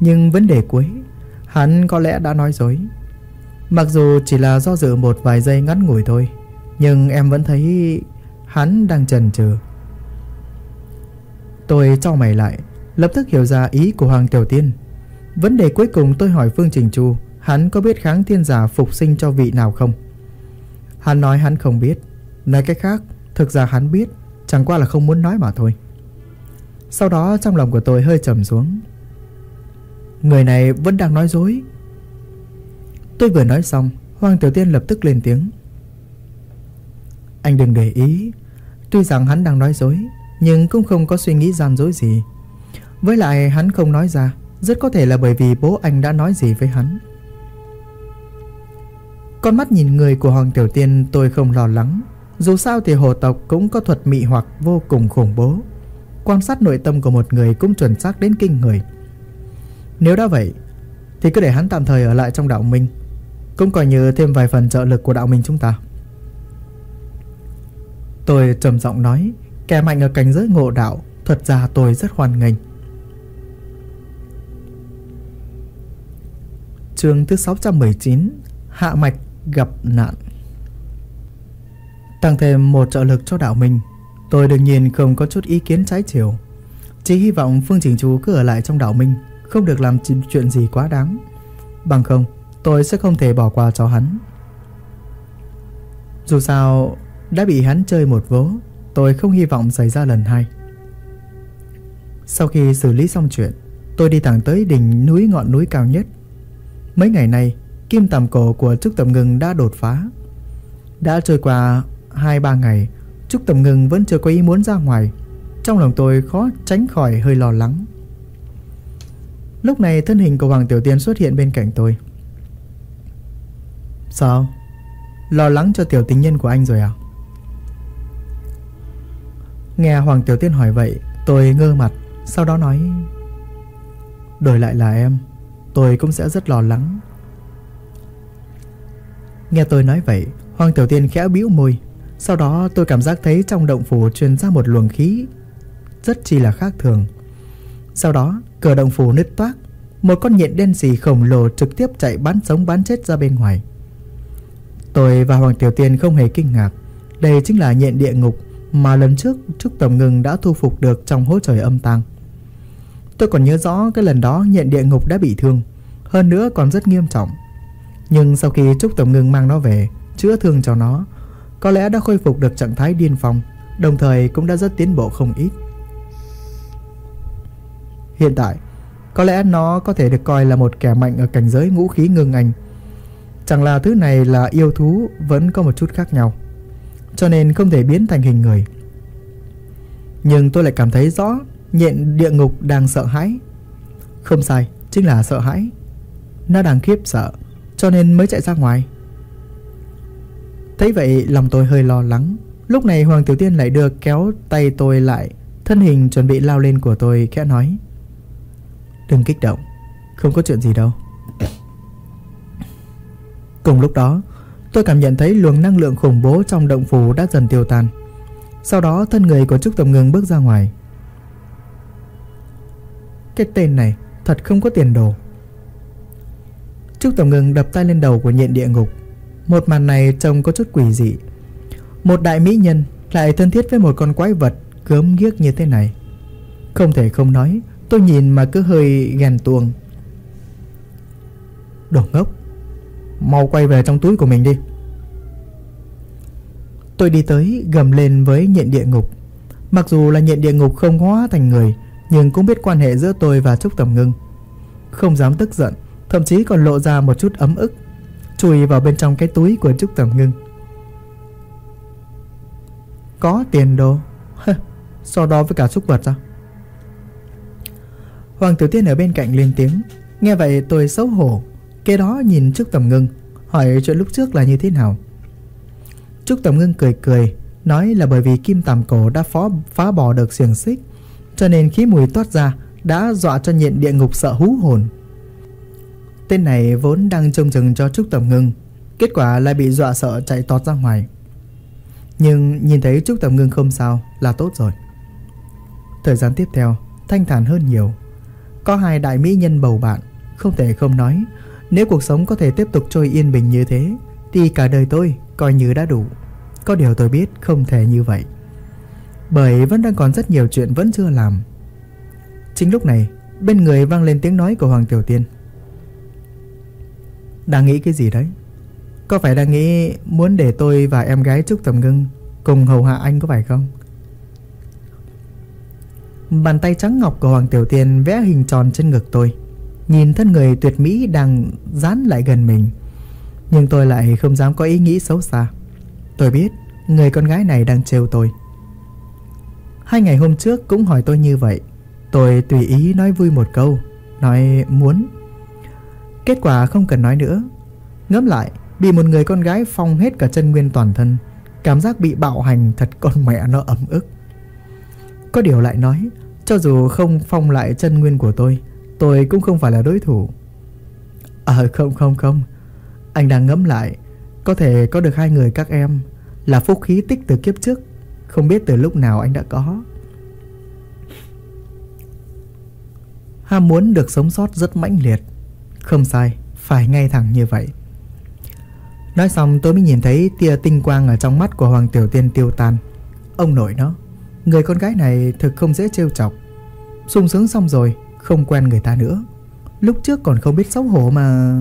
Nhưng vấn đề cuối, Hắn có lẽ đã nói dối. Mặc dù chỉ là do dự một vài giây ngắn ngủi thôi, Nhưng em vẫn thấy hắn đang chần chừ. Tôi trao mày lại, Lập tức hiểu ra ý của Hoàng Tiểu Tiên. Vấn đề cuối cùng tôi hỏi Phương Trình Chu, Hắn có biết kháng thiên giả phục sinh cho vị nào không? Hắn nói hắn không biết, Nói cách khác, Thực ra hắn biết, Chẳng qua là không muốn nói mà thôi. Sau đó trong lòng của tôi hơi trầm xuống. Người này vẫn đang nói dối. Tôi vừa nói xong, Hoàng Tiểu Tiên lập tức lên tiếng. Anh đừng để ý, Tuy rằng hắn đang nói dối nhưng cũng không có suy nghĩ gian dối gì. Với lại hắn không nói ra, Rất có thể là bởi vì bố anh đã nói gì với hắn. Con mắt nhìn người của Hoàng Tiểu Tiên tôi không lo lắng. Dù sao thì hồ tộc cũng có thuật mị hoặc vô cùng khủng bố. Quan sát nội tâm của một người cũng chuẩn xác đến kinh người. Nếu đã vậy, Thì cứ để hắn tạm thời ở lại trong đạo minh. Cũng coi như thêm vài phần trợ lực của đạo minh chúng ta. Tôi trầm giọng nói Kẻ mạnh ở cảnh giới ngộ đạo Thật ra tôi rất hoan nghênh. Chương thứ 619 Hạ mạch gặp nạn. Tăng thêm một trợ lực cho đạo minh, Tôi đương nhiên không có chút ý kiến trái chiều. Chỉ hy vọng Phương Trình Chú cứ ở lại trong đạo minh, Không được làm chuyện gì quá đáng. Bằng không, Tôi sẽ không thể bỏ qua cho hắn. Dù sao, Đã bị hắn chơi một vố Tôi không hy vọng xảy ra lần hai. Sau khi xử lý xong chuyện, Tôi đi thẳng tới đỉnh núi ngọn núi cao nhất. Mấy ngày nay, Kim tầm cổ của Trúc Tầm Ngưng đã đột phá. Đã trôi qua 2-3 ngày, Trúc Tầm Ngưng vẫn chưa có ý muốn ra ngoài. Trong lòng tôi khó tránh khỏi hơi lo lắng. Lúc này thân hình của Hoàng Tiểu Tiên xuất hiện bên cạnh tôi. Sao? Lo lắng cho tiểu tình nhân của anh rồi à? Nghe Hoàng Tiểu Tiên hỏi vậy, Tôi ngơ mặt, Sau đó nói, Đổi lại là em, Tôi cũng sẽ rất lo lắng. Nghe tôi nói vậy, Hoàng Tiểu Tiên khẽ bĩu môi, Sau đó tôi cảm giác thấy trong động phủ truyền ra một luồng khí, Rất chi là khác thường. Sau đó, cửa động phủ nứt toác, Một con nhện đen xì khổng lồ trực tiếp chạy bắn sống bắn chết ra bên ngoài. Tôi và Hoàng Tiểu Tiên không hề kinh ngạc, Đây chính là nhện địa ngục. Mà lần trước Trúc Tầm Ngừng đã thu phục được trong hố trời âm tàng. Tôi còn nhớ rõ cái lần đó nhện địa ngục đã bị thương, Hơn nữa còn rất nghiêm trọng. Nhưng sau khi Trúc Tầm Ngừng mang nó về, Chữa thương cho nó, Có lẽ đã khôi phục được trạng thái điên phong, Đồng thời cũng đã rất tiến bộ không ít. Hiện tại, Có lẽ nó có thể được coi là một kẻ mạnh ở cảnh giới ngũ khí ngưng anh. Chẳng là thứ này là yêu thú vẫn có một chút khác nhau. Cho nên không thể biến thành hình người. Nhưng tôi lại cảm thấy rõ Nhện địa ngục đang sợ hãi. Không sai, Chính là sợ hãi. Nó đang khiếp sợ, Cho nên mới chạy ra ngoài. Thấy vậy, lòng tôi hơi lo lắng. Lúc này Hoàng Tiểu Tiên lại đưa kéo tay tôi lại, Thân hình chuẩn bị lao lên của tôi, khẽ nói, Đừng kích động, Không có chuyện gì đâu. Cùng lúc đó Tôi cảm nhận thấy luồng năng lượng khủng bố trong động phủ đã dần tiêu tan. Sau đó, thân người của Trúc Tầm Ngưng bước ra ngoài. Cái tên này thật không có tiền đồ. Trúc Tầm Ngưng đập tay lên đầu của nhện địa ngục. Một màn này trông có chút quỷ dị. Một đại mỹ nhân lại thân thiết với một con quái vật gớm ghiếc như thế này. Không thể không nói, Tôi nhìn mà cứ hơi ghen tuông. Đồ ngốc. Mau quay về trong túi của mình đi. Tôi đi tới gầm lên với nhện địa ngục. Mặc dù là nhện địa ngục không hóa thành người, Nhưng cũng biết quan hệ giữa tôi và Trúc Tầm Ngưng. Không dám tức giận, Thậm chí còn lộ ra một chút ấm ức, Chui vào bên trong cái túi của Trúc Tầm Ngưng. Có tiền đồ. So đo với cả súc vật sao? Hoàng Tiểu Tiên ở bên cạnh lên tiếng. Nghe vậy tôi xấu hổ. Kế đó nhìn Trúc Tầm Ngưng, Hỏi chuyện lúc trước là như thế nào? Trúc Tầm Ngưng cười cười, Nói là bởi vì Kim Tàm Cổ đã phó, phá bỏ được xiềng xích, Cho nên khí mùi toát ra Đã dọa cho nhện địa ngục sợ hú hồn. Tên này vốn đang trông chừng cho Trúc Tầm Ngưng, Kết quả lại bị dọa sợ chạy tọt ra ngoài. Nhưng nhìn thấy Trúc Tầm Ngưng không sao là tốt rồi. Thời gian tiếp theo, Thanh thản hơn nhiều. Có hai đại mỹ nhân bầu bạn, Không thể không nói nếu cuộc sống có thể tiếp tục trôi yên bình như thế, Thì cả đời tôi coi như đã đủ. Có điều tôi biết không thể như vậy. Bởi vẫn đang còn rất nhiều chuyện vẫn chưa làm. Chính lúc này, Bên người vang lên tiếng nói của Hoàng Tiểu Tiên. Đang nghĩ cái gì đấy? Có phải đang nghĩ Muốn để tôi và em gái Trúc Tầm Ngưng Cùng hầu hạ anh có phải không? Bàn tay trắng ngọc của Hoàng Tiểu Tiên vẽ hình tròn trên ngực tôi. Nhìn thân người tuyệt mỹ đang dán lại gần mình. Nhưng tôi lại không dám có ý nghĩ xấu xa. Tôi biết, người con gái này đang trêu tôi. Hai ngày hôm trước cũng hỏi tôi như vậy. Tôi tùy ý nói vui một câu, Nói muốn. Kết quả không cần nói nữa. Ngẫm lại, Bị một người con gái phong hết cả chân nguyên toàn thân, Cảm giác bị bạo hành thật con mẹ nó ấm ức. Có điều lại nói, Cho dù không phong lại chân nguyên của tôi Tôi cũng không phải là đối thủ. Ờ không không không. Anh đang ngẫm lại, Có thể có được hai người các em Là phúc khí tích từ kiếp trước. Không biết từ lúc nào anh đã có. Ham muốn được sống sót rất mãnh liệt. Không sai, Phải ngay thẳng như vậy. Nói xong, tôi mới nhìn thấy tia tinh quang ở trong mắt của Hoàng Tiểu Tiên tiêu tan. Ông nội nó, Người con gái này thực không dễ trêu chọc. Sung sướng xong rồi không quen người ta nữa. Lúc trước còn không biết xấu hổ mà.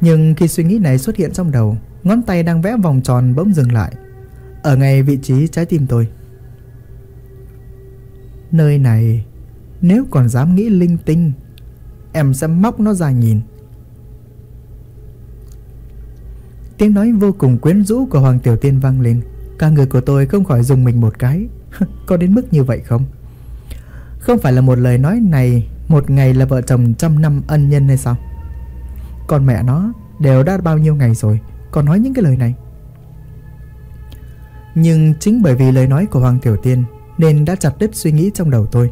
Nhưng khi suy nghĩ này xuất hiện trong đầu, Ngón tay đang vẽ vòng tròn bỗng dừng lại. Ở ngay vị trí trái tim tôi. Nơi này, Nếu còn dám nghĩ linh tinh, Em sẽ móc nó ra nhìn. Tiếng nói vô cùng quyến rũ của Hoàng Tiểu Tiên vang lên. Cả người của tôi không khỏi dùng mình một cái. *laughs* Có đến mức như vậy không? Không phải là một lời nói này, Một ngày là vợ chồng trăm năm ân nhân hay sao? Còn mẹ nó Đều đã bao nhiêu ngày rồi, Còn nói những cái lời này. Nhưng chính bởi vì lời nói của Hoàng Tiểu Tiên Nên đã chặt đứt suy nghĩ trong đầu tôi.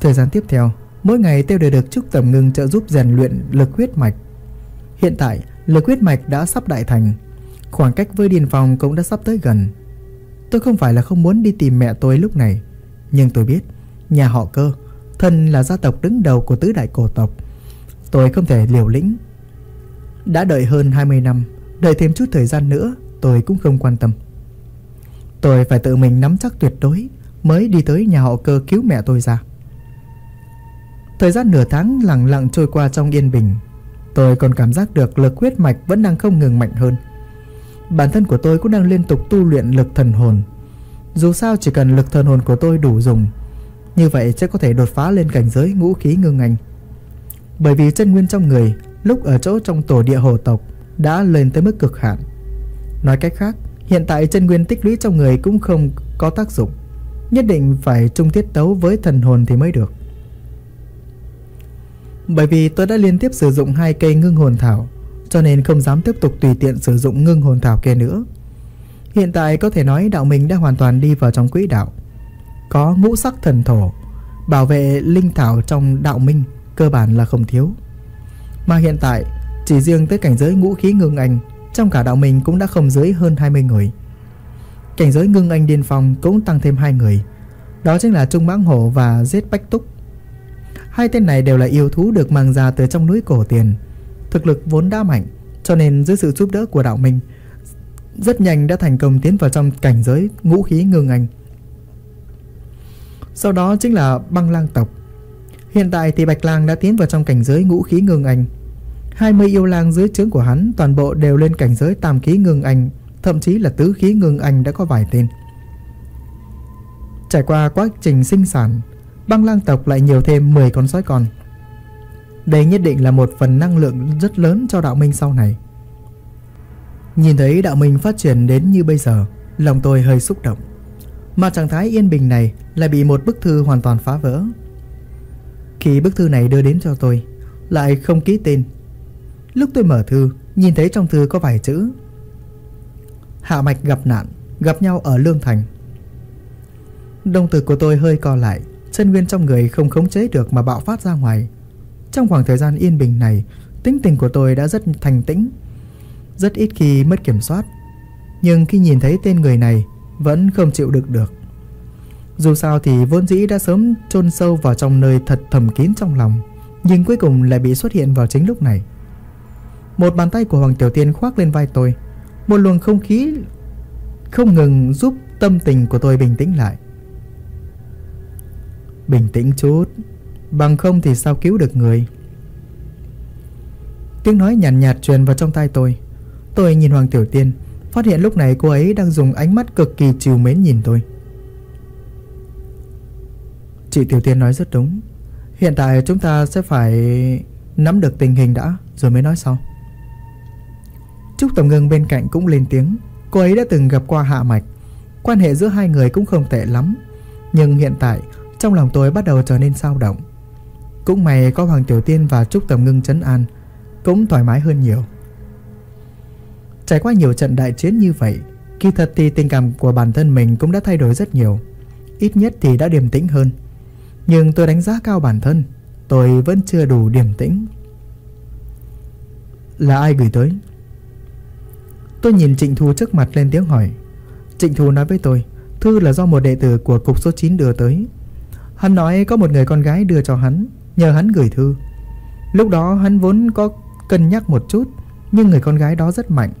Thời gian tiếp theo, Mỗi ngày tôi đều được Trúc Tầm Ngưng trợ giúp rèn luyện lực huyết mạch. Hiện tại, lực huyết mạch đã sắp đại thành, Khoảng cách với Điền phòng cũng đã sắp tới gần. Tôi không phải là không muốn đi tìm mẹ tôi lúc này, Nhưng tôi biết Nhà họ cơ, Thân là gia tộc đứng đầu của tứ đại cổ tộc. Tôi không thể liều lĩnh. Đã đợi hơn 20 năm, Đợi thêm chút thời gian nữa, Tôi cũng không quan tâm. Tôi phải tự mình nắm chắc tuyệt đối, Mới đi tới nhà họ cơ cứu mẹ tôi ra. Thời gian nửa tháng lặng lặng trôi qua trong yên bình. Tôi còn cảm giác được lực huyết mạch vẫn đang không ngừng mạnh hơn. Bản thân của tôi cũng đang liên tục tu luyện lực thần hồn. Dù sao chỉ cần lực thần hồn của tôi đủ dùng như vậy sẽ có thể đột phá lên cảnh giới ngũ khí ngưng ngành Bởi vì chân nguyên trong người, Lúc ở chỗ trong tổ địa hồ tộc, Đã lên tới mức cực hạn. Nói cách khác, Hiện tại chân nguyên tích lũy trong người cũng không có tác dụng. Nhất định phải trung tiết tấu với thần hồn thì mới được. Bởi vì tôi đã liên tiếp sử dụng hai cây ngưng hồn thảo, cho nên không dám tiếp tục tùy tiện sử dụng ngưng hồn thảo kia nữa. Hiện tại có thể nói đạo mình đã hoàn toàn đi vào trong quỹ đạo. Có ngũ sắc thần thổ Bảo vệ linh thảo trong đạo minh Cơ bản là không thiếu. Mà hiện tại Chỉ riêng tới cảnh giới ngũ khí ngưng anh Trong cả đạo mình cũng đã không dưới hơn 20 người. Cảnh giới ngưng anh điên phong Cũng tăng thêm hai người Đó chính là Trung Mãng Hổ và Giết Bách Túc. Hai tên này đều là yêu thú được mang ra từ trong núi cổ tiền thực lực vốn đã mạnh, cho nên dưới sự giúp đỡ của đạo minh, rất nhanh đã thành công tiến vào trong cảnh giới ngũ khí ngưng anh. Sau đó chính là băng lang tộc. Hiện tại thì Bạch Lang đã tiến vào trong cảnh giới ngũ khí ngưng ảnh 20 yêu lang dưới trướng của hắn toàn bộ đều lên cảnh giới tam khí ngưng ảnh thậm chí là tứ khí ngưng ảnh đã có vài tên. Trải qua quá trình sinh sản, băng lang tộc lại nhiều thêm 10 con sói con. Đây nhất định là một phần năng lượng rất lớn cho đạo minh sau này Nhìn thấy đạo minh phát triển đến như bây giờ Lòng tôi hơi xúc động mà trạng thái yên bình này lại bị một bức thư hoàn toàn phá vỡ. Khi bức thư này đưa đến cho tôi Lại không ký tên. Lúc tôi mở thư Nhìn thấy trong thư có vài chữ. Hạ mạch gặp nạn Gặp nhau ở Lương Thành. Đồng tử của tôi hơi co lại Chân nguyên trong người không khống chế được mà bạo phát ra ngoài. Trong khoảng thời gian yên bình này, tính tình của tôi đã rất thành tĩnh, rất ít khi mất kiểm soát. Nhưng khi nhìn thấy tên người này, vẫn không chịu được được. Dù sao thì vốn dĩ đã sớm chôn sâu vào trong nơi thật thầm kín trong lòng, nhưng cuối cùng lại bị xuất hiện vào chính lúc này. Một bàn tay của Hoàng Tiểu Tiên khoác lên vai tôi, một luồng không khí không ngừng giúp tâm tình của tôi bình tĩnh lại. Bình tĩnh chút, Bằng không thì sao cứu được người Tiếng nói nhàn nhạt, nhạt truyền vào trong tai tôi Tôi nhìn Hoàng Tiểu Tiên Phát hiện lúc này cô ấy đang dùng ánh mắt cực kỳ chiều mến nhìn tôi. Chị Tiểu Tiên nói rất đúng. Hiện tại chúng ta sẽ phải nắm được tình hình đã, Rồi mới nói sau. Trúc Tầm Ngưng bên cạnh cũng lên tiếng. Cô ấy đã từng gặp qua Hạ Mạch. Quan hệ giữa hai người cũng không tệ lắm. Nhưng hiện tại, Trong lòng tôi bắt đầu trở nên sao động. Cũng may có Hoàng Tiểu Tiên và Trúc Tầm Ngưng chấn an, Cũng thoải mái hơn nhiều. Trải qua nhiều trận đại chiến như vậy, Kỳ thật thì tình cảm của bản thân mình cũng đã thay đổi rất nhiều. Ít nhất thì đã điềm tĩnh hơn. Nhưng tôi đánh giá cao bản thân, Tôi vẫn chưa đủ điềm tĩnh. Là ai gửi tới? Tôi nhìn Trịnh Thu trước mặt lên tiếng hỏi. Trịnh Thu nói với tôi, Thư là do một đệ tử của cục số 9 đưa tới. Hắn nói có một người con gái đưa cho hắn, Nhờ hắn gửi thư. Lúc đó hắn vốn có cân nhắc một chút, Nhưng người con gái đó rất mạnh.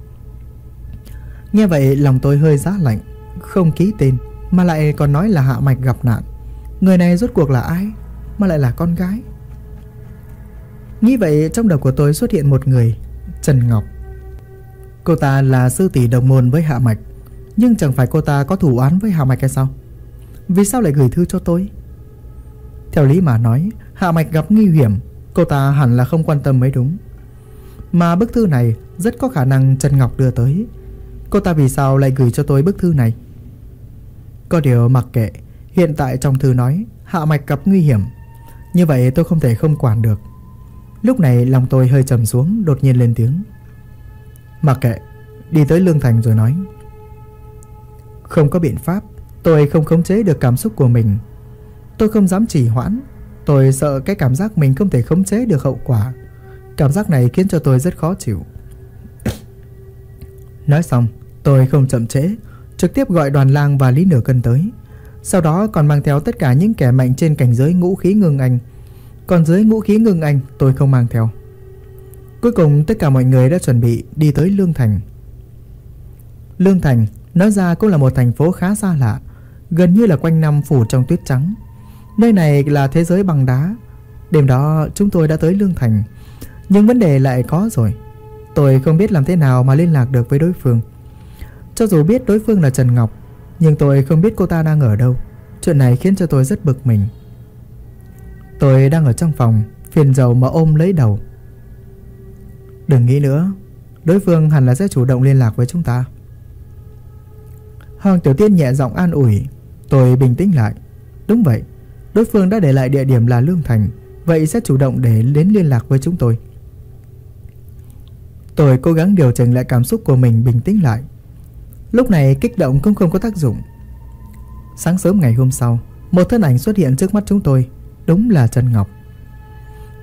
Nghe vậy, lòng tôi hơi giá lạnh, Không ký tên, Mà lại còn nói là hạ mạch gặp nạn. Người này rốt cuộc là ai, Mà lại là con gái? Nghĩ vậy, trong đầu của tôi xuất hiện một người, Trần Ngọc. Cô ta là sư tỷ đồng môn với Hạ Mạch, Nhưng chẳng phải cô ta có thủ án với Hạ Mạch hay sao? Vì sao lại gửi thư cho tôi? Theo lý mà nói, Hạ Mạch gặp nguy hiểm, Cô ta hẳn là không quan tâm mới đúng. Mà bức thư này rất có khả năng Trần Ngọc đưa tới Cô ta vì sao lại gửi cho tôi bức thư này? Có điều mặc kệ, Hiện tại trong thư nói, Hạ Mạch gặp nguy hiểm. Như vậy tôi không thể không quản được. Lúc này lòng tôi hơi trầm xuống, Đột nhiên lên tiếng. Mặc kệ, Đi tới Lương Thành rồi nói. Không có biện pháp, Tôi không khống chế được cảm xúc của mình. Tôi không dám trì hoãn, Tôi sợ cái cảm giác mình không thể khống chế được hậu quả. Cảm giác này khiến cho tôi rất khó chịu. *coughs* Nói xong Tôi không chậm trễ, Trực tiếp gọi đoàn lang và Lý Nửa Cân tới. Sau đó còn mang theo tất cả những kẻ mạnh trên cảnh giới ngũ khí ngưng anh. Còn dưới ngũ khí ngưng anh, tôi không mang theo. Cuối cùng tất cả mọi người đã chuẩn bị đi tới Lương Thành. Lương Thành nói ra cũng là một thành phố khá xa lạ, Gần như là quanh năm phủ trong tuyết trắng. Nơi này là thế giới bằng đá. Đêm đó chúng tôi đã tới Lương Thành. Nhưng vấn đề lại có rồi. Tôi không biết làm thế nào mà liên lạc được với đối phương. Cho dù biết đối phương là Trần Ngọc, Nhưng tôi không biết cô ta đang ở đâu. Chuyện này khiến cho tôi rất bực mình. Tôi đang ở trong phòng, Phiền dầu mà ôm lấy đầu. Đừng nghĩ nữa, Đối phương hẳn là sẽ chủ động liên lạc với chúng ta. Hoàng Tiểu Tiên nhẹ giọng an ủi, Tôi bình tĩnh lại. Đúng vậy, Đối phương đã để lại địa điểm là Lương Thành, Vậy sẽ chủ động để đến liên lạc với chúng tôi. Tôi cố gắng điều chỉnh lại cảm xúc của mình bình tĩnh lại. Lúc này kích động cũng không có tác dụng. Sáng sớm ngày hôm sau, Một thân ảnh xuất hiện trước mắt chúng tôi, Đúng là Trần Ngọc.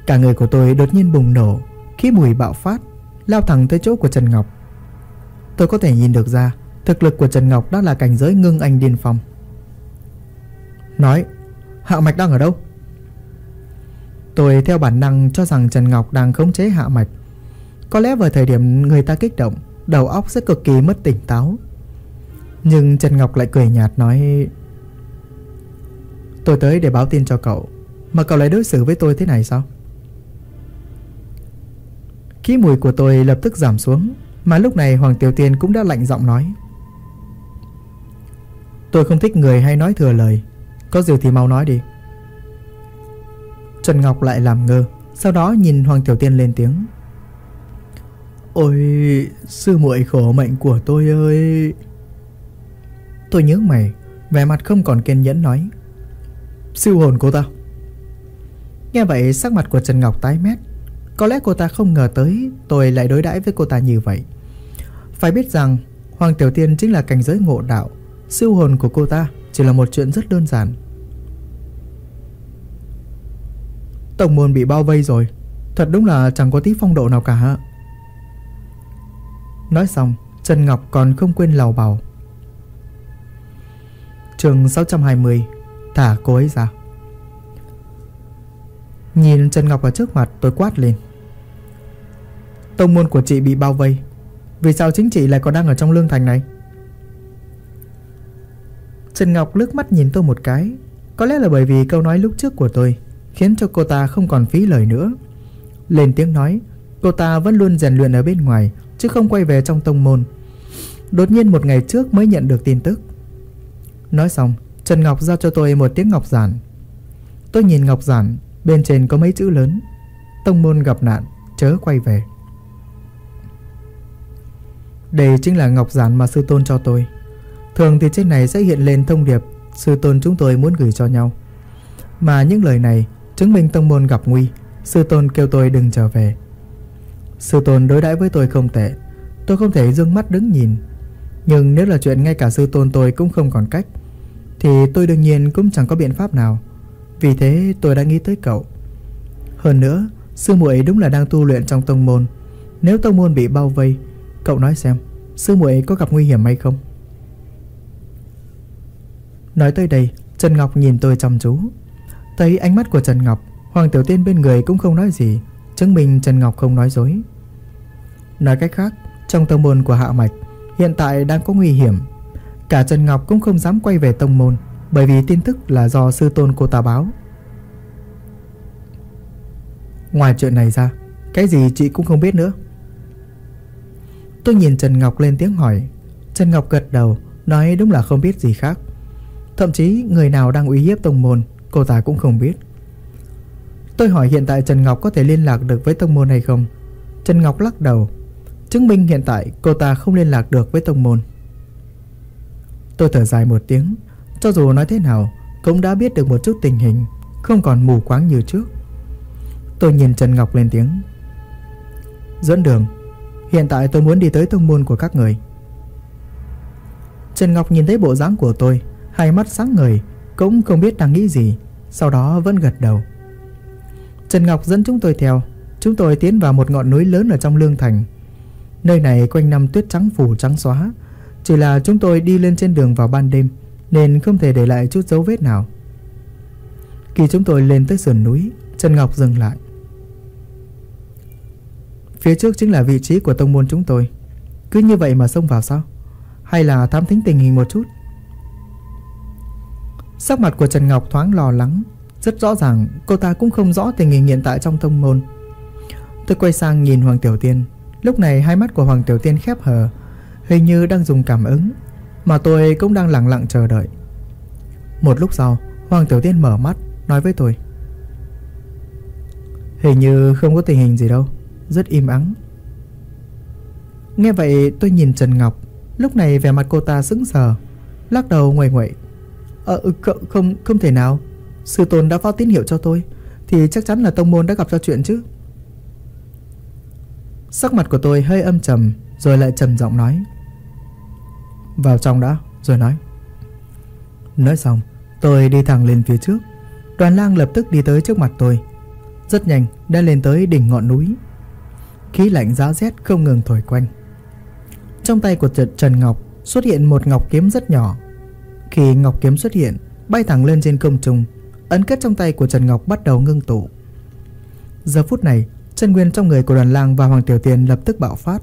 Cả người của tôi đột nhiên bùng nổ, Khí mùi bạo phát, Lao thẳng tới chỗ của Trần Ngọc. Tôi có thể nhìn được ra, Thực lực của Trần Ngọc đã là cảnh giới ngưng anh điên phong. Nói, Hạ Mạch đang ở đâu? Tôi theo bản năng cho rằng Trần Ngọc đang khống chế Hạ Mạch. Có lẽ vào thời điểm người ta kích động, Đầu óc sẽ cực kỳ mất tỉnh táo. Nhưng Trần Ngọc lại cười nhạt nói, Tôi tới để báo tin cho cậu, Mà cậu lại đối xử với tôi thế này sao? Khí mùi của tôi lập tức giảm xuống, Mà lúc này Hoàng Tiểu Tiên cũng đã lạnh giọng nói, Tôi không thích người hay nói thừa lời, Có gì thì mau nói đi. Trần Ngọc lại làm ngơ, Sau đó nhìn Hoàng Tiểu Tiên lên tiếng, Ôi, Sư muội khổ mệnh của tôi ơi Tôi nhớ mày, Vẻ mặt không còn kiên nhẫn nói. Siêu hồn cô ta Nghe vậy, sắc mặt của Trần Ngọc tái mét. Có lẽ cô ta không ngờ tới Tôi lại đối đãi với cô ta như vậy. Phải biết rằng, Hoàng Tiểu Tiên chính là cảnh giới ngộ đạo. Siêu hồn của cô ta chỉ là một chuyện rất đơn giản. Tổng môn bị bao vây rồi. Thật đúng là chẳng có tí phong độ nào cả. Nói xong, Trần Ngọc còn không quên lào bào Trường 620 Thả cô ấy ra. Nhìn Trần Ngọc ở trước mặt, tôi quát lên. Tông môn của chị bị bao vây, Vì sao chính chị lại còn đang ở trong lương thành này? Trần Ngọc lướt mắt nhìn tôi một cái, Có lẽ là bởi vì câu nói lúc trước của tôi Khiến cho cô ta không còn phí lời nữa. Lên tiếng nói, Cô ta vẫn luôn rèn luyện ở bên ngoài, Chứ không quay về trong tông môn. Đột nhiên một ngày trước mới nhận được tin tức. Nói xong, Trần Ngọc giao cho tôi một tiếng ngọc giản. Tôi nhìn ngọc giản, Bên trên có mấy chữ lớn. Tông môn gặp nạn, chớ quay về. Đây chính là ngọc giản mà sư tôn cho tôi. Thường thì trên này sẽ hiện lên thông điệp, Sư tôn chúng tôi muốn gửi cho nhau. Mà những lời này Chứng minh tông môn gặp nguy, Sư tôn kêu tôi đừng trở về. Sư tôn đối đãi với tôi không tệ, Tôi không thể dương mắt đứng nhìn. Nhưng nếu là chuyện ngay cả sư tôn tôi cũng không còn cách. Thì tôi đương nhiên cũng chẳng có biện pháp nào. Vì thế tôi đã nghĩ tới cậu. Hơn nữa, Sư muội đúng là đang tu luyện trong tông môn. Nếu tông môn bị bao vây, Cậu nói xem, Sư muội có gặp nguy hiểm hay không? Nói tới đây, Trần Ngọc nhìn tôi chăm chú. Thấy ánh mắt của Trần Ngọc, Hoàng Tiểu Tiên bên người cũng không nói gì, Chứng minh Trần Ngọc không nói dối. Nói cách khác, Trong tông môn của Hạ Mạch, Hiện tại đang có nguy hiểm. Cả Trần Ngọc cũng không dám quay về tông môn, Bởi vì tin tức là do sư tôn cô ta báo. Ngoài chuyện này ra, Cái gì chị cũng không biết nữa. Tôi nhìn Trần Ngọc lên tiếng hỏi. Trần Ngọc gật đầu, Nói đúng là không biết gì khác. Thậm chí người nào đang uy hiếp tông môn, Cô ta cũng không biết. Tôi hỏi hiện tại Trần Ngọc có thể liên lạc được với tông môn hay không. Trần Ngọc lắc đầu. Chứng minh hiện tại cô ta không liên lạc được với tông môn. Tôi thở dài một tiếng. Cho dù nói thế nào, Cũng đã biết được một chút tình hình, Không còn mù quáng như trước. Tôi nhìn Trần Ngọc lên tiếng. Dẫn đường. Hiện tại tôi muốn đi tới thông môn của các người. Trần Ngọc nhìn thấy bộ dáng của tôi, Hai mắt sáng ngời, Cũng không biết đang nghĩ gì, Sau đó vẫn gật đầu. Trần Ngọc dẫn chúng tôi theo. Chúng tôi tiến vào một ngọn núi lớn ở trong Lương Thành. Nơi này quanh năm tuyết trắng phủ trắng xóa chỉ là chúng tôi đi lên trên đường vào ban đêm, Nên không thể để lại chút dấu vết nào. Khi chúng tôi lên tới sườn núi, Trần Ngọc dừng lại. Phía trước chính là vị trí của tông môn chúng tôi. Cứ như vậy mà xông vào sao? Hay là thám thính tình hình một chút? Sắc mặt của Trần Ngọc thoáng lo lắng. Rất rõ ràng, cô ta cũng không rõ tình hình hiện tại trong tông môn. Tôi quay sang nhìn Hoàng Tiểu Tiên. Lúc này hai mắt của Hoàng Tiểu Tiên khép hờ. Hình như đang dùng cảm ứng Mà tôi cũng đang lặng lặng chờ đợi. Một lúc sau Hoàng Tiểu Tiên mở mắt Nói với tôi. Hình như không có tình hình gì đâu Rất im ắng. Nghe vậy tôi nhìn Trần Ngọc Lúc này vẻ mặt cô ta sững sờ Lắc đầu ngoài ngoậy Ờ không, không, không thể nào. Sư tôn đã phát tín hiệu cho tôi Thì chắc chắn là tông môn đã gặp ra chuyện chứ. Sắc mặt của tôi hơi âm trầm rồi lại trầm giọng nói. Vào trong đã, Rồi nói. Nói xong, tôi đi thẳng lên phía trước. Đoàn lang lập tức đi tới trước mặt tôi. Rất nhanh, đã lên tới đỉnh ngọn núi. Khí lạnh giá rét không ngừng thổi quanh. Trong tay của Trần Ngọc xuất hiện một ngọc kiếm rất nhỏ. Khi ngọc kiếm xuất hiện, Bay thẳng lên trên không trung, Ấn kết trong tay của Trần Ngọc bắt đầu ngưng tụ. Giờ phút này, Chân nguyên trong người của đoàn lang và Hoàng Tiểu Tiên lập tức bạo phát.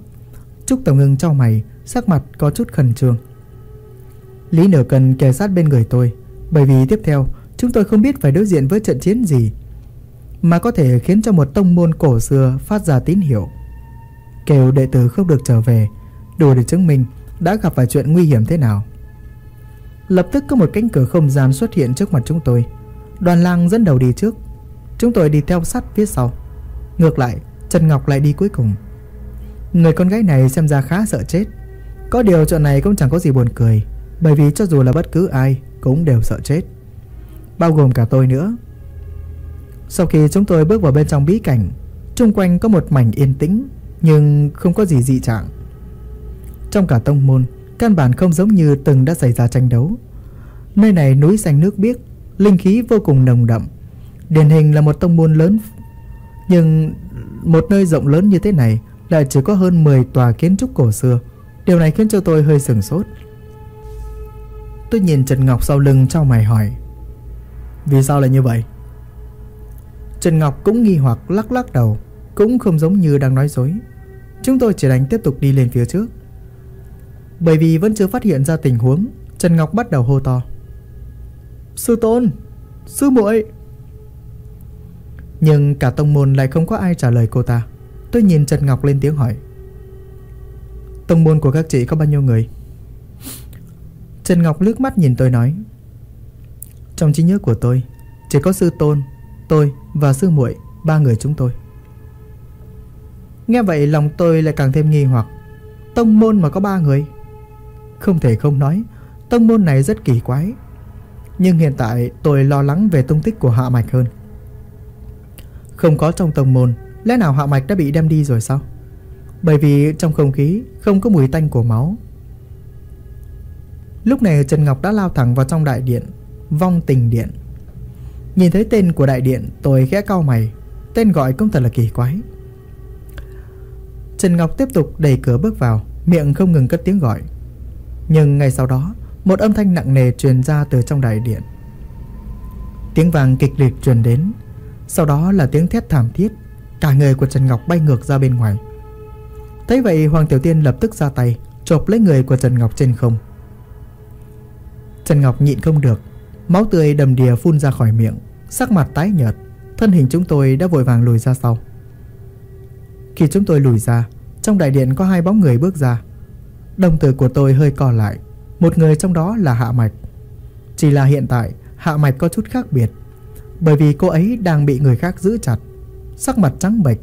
Trúc Tổng Ngưng trao mày, Sắc mặt có chút khẩn trương. Lý Nửa Cần kề sát bên người tôi, Bởi vì tiếp theo, Chúng tôi không biết phải đối diện với trận chiến gì, Mà có thể khiến cho một tông môn cổ xưa Phát ra tín hiệu. Kêu đệ tử không được trở về, Đủ để chứng minh đã gặp phải chuyện nguy hiểm thế nào. Lập tức có một cánh cửa không gian xuất hiện trước mặt chúng tôi. Đoàn lang dẫn đầu đi trước. Chúng tôi đi theo sát phía sau. Ngược lại, Trần Ngọc lại đi cuối cùng. Người con gái này xem ra khá sợ chết. Có điều chuyện này cũng chẳng có gì buồn cười, Bởi vì cho dù là bất cứ ai Cũng đều sợ chết. Bao gồm cả tôi nữa. Sau khi chúng tôi bước vào bên trong bí cảnh Trung quanh có một mảnh yên tĩnh, Nhưng không có gì dị trạng. Trong cả tông môn, Căn bản không giống như từng đã xảy ra tranh đấu. Nơi này núi xanh nước biếc, Linh khí vô cùng nồng đậm. Điển hình là một tông môn lớn, nhưng một nơi rộng lớn như thế này lại chỉ có hơn 10 tòa kiến trúc cổ xưa. Điều này khiến cho tôi hơi sửng sốt. Tôi nhìn Trần Ngọc sau lưng trao mày hỏi. Vì sao lại như vậy? Trần Ngọc cũng nghi hoặc lắc lắc đầu, cũng không giống như đang nói dối. Chúng tôi chỉ đành tiếp tục đi lên phía trước. Bởi vì vẫn chưa phát hiện ra tình huống, Trần Ngọc bắt đầu hô to. Sư tôn, sư muội nhưng cả tông môn lại không có ai trả lời cô ta Tôi nhìn Trần Ngọc lên tiếng hỏi. Tông môn của các chị có bao nhiêu người? Trần Ngọc lướt mắt nhìn tôi nói. Trong trí nhớ của tôi Chỉ có sư tôn, tôi và sư muội Ba người chúng tôi. Nghe vậy lòng tôi lại càng thêm nghi hoặc. Tông môn mà có ba người? Không thể không nói Tông môn này rất kỳ quái. Nhưng hiện tại tôi lo lắng về tung tích của Hạ Mạch hơn. Không có trong tông môn Lẽ nào hạ mạch đã bị đem đi rồi sao? Bởi vì trong không khí Không có mùi tanh của máu. Lúc này Trần Ngọc đã lao thẳng vào trong đại điện, Vong tình điện. Nhìn thấy tên của đại điện, Tôi khẽ cau mày. Tên gọi cũng thật là kỳ quái. Trần Ngọc tiếp tục đẩy cửa bước vào, Miệng không ngừng cất tiếng gọi. Nhưng ngay sau đó, Một âm thanh nặng nề truyền ra từ trong đại điện. Tiếng vàng kịch liệt truyền đến. Sau đó là tiếng thét thảm thiết. Cả người của Trần Ngọc bay ngược ra bên ngoài. Thấy vậy, Hoàng Tiểu Tiên lập tức ra tay, Chộp lấy người của Trần Ngọc trên không. Trần Ngọc nhịn không được, Máu tươi đầm đìa phun ra khỏi miệng, Sắc mặt tái nhợt, Thân hình chúng tôi đã vội vàng lùi ra sau. Khi chúng tôi lùi ra, Trong đại điện có hai bóng người bước ra. Đồng tử của tôi hơi co lại, Một người trong đó là Hạ Mạch. Chỉ là hiện tại, Hạ Mạch có chút khác biệt, Bởi vì cô ấy đang bị người khác giữ chặt. Sắc mặt trắng bệch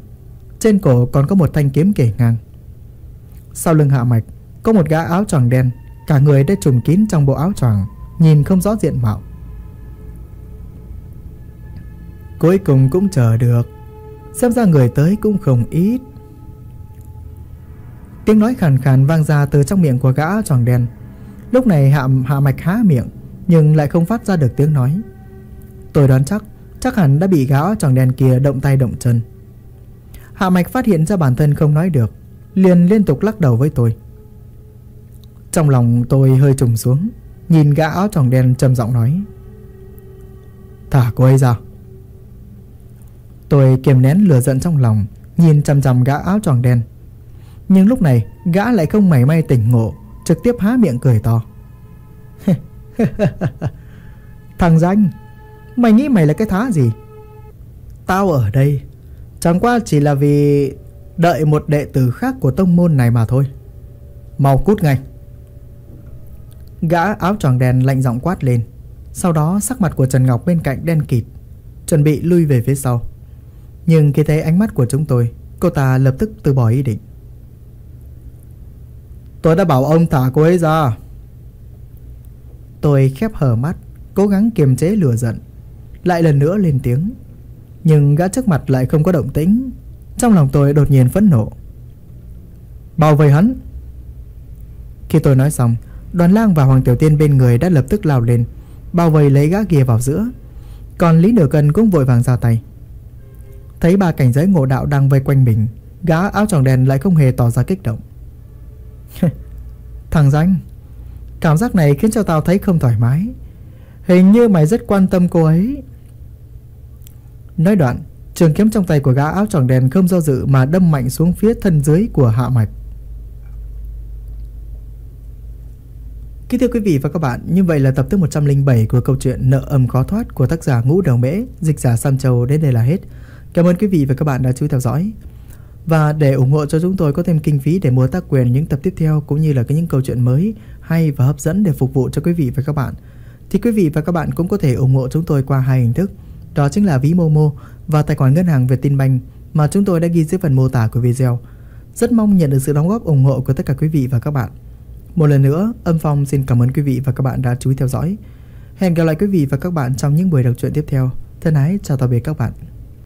Trên cổ còn có một thanh kiếm kể ngang. Sau lưng Hạ Mạch Có một gã áo choàng đen Cả người đã trùm kín trong bộ áo choàng Nhìn không rõ diện mạo. Cuối cùng cũng chờ được Xem ra người tới cũng không ít. Tiếng nói khàn khàn vang ra từ trong miệng của gã tròn đen. Lúc này hạ, hạ mạch há miệng Nhưng lại không phát ra được tiếng nói. Tôi đoán chắc Chắc hẳn đã bị gã tròn đen kia động tay động chân. Hạ mạch phát hiện ra bản thân không nói được, Liền liên tục lắc đầu với tôi. Trong lòng tôi hơi trùng xuống, Nhìn gã áo tròn đen trầm giọng nói, Thả cô ấy ra. Tôi kiềm nén lửa giận trong lòng, Nhìn chằm chằm gã áo tròn đen. Nhưng lúc này, gã lại không mảy may tỉnh ngộ, Trực tiếp há miệng cười to. *laughs* Thằng danh Mày nghĩ mày là cái thá gì? Tao ở đây, Chẳng qua chỉ là vì Đợi một đệ tử khác của tông môn này mà thôi. Mau cút ngay. Gã áo tròn đen lạnh giọng quát lên. Sau đó, sắc mặt của Trần Ngọc bên cạnh đen kịt, Chuẩn bị lui về phía sau. Nhưng khi thấy ánh mắt của chúng tôi, Cô ta lập tức từ bỏ ý định. Tôi đã bảo ông thả cô ấy ra. Tôi khép hờ mắt, Cố gắng kiềm chế lửa giận. Lại lần nữa lên tiếng. Nhưng gã trước mặt lại không có động tĩnh. Trong lòng tôi đột nhiên phẫn nộ. Bao vây hắn. Khi tôi nói xong, Đoàn lang và Hoàng Tiểu Tiên bên người đã lập tức lao lên, Bao vây lấy gã kia vào giữa. Còn Lý Nửa Cân cũng vội vàng ra tay. Thấy ba cảnh giới ngộ đạo đang vây quanh mình, Gã áo tròn đen lại không hề tỏ ra kích động. *laughs* Thằng danh Cảm giác này khiến cho tao thấy không thoải mái. Hình như mày rất quan tâm cô ấy Nói đoạn Trường kiếm trong tay của gã áo tròn đen không do dự Mà đâm mạnh xuống phía thân dưới của hạ mạch Kính thưa quý vị và các bạn, như vậy là tập thứ 107 của câu chuyện Nợ âm khó thoát của tác giả Ngũ Đầu Mễ, dịch giả Sam Châu đến đây là hết. Cảm ơn quý vị và các bạn đã chú ý theo dõi. Và để ủng hộ cho chúng tôi có thêm kinh phí để mua tác quyền những tập tiếp theo cũng như là những câu chuyện mới hay và hấp dẫn để phục vụ cho quý vị và các bạn thì quý vị và các bạn cũng có thể ủng hộ chúng tôi qua hai hình thức. Đó chính là ví Momo và tài khoản ngân hàng Vietinbank mà chúng tôi đã ghi dưới phần mô tả của video. Rất mong nhận được sự đóng góp ủng hộ của tất cả quý vị và các bạn. Một lần nữa, Âm Phong xin cảm ơn quý vị và các bạn đã chú ý theo dõi. Hẹn gặp lại quý vị và các bạn trong những buổi đọc truyện tiếp theo. Thân ái chào tạm biệt các bạn.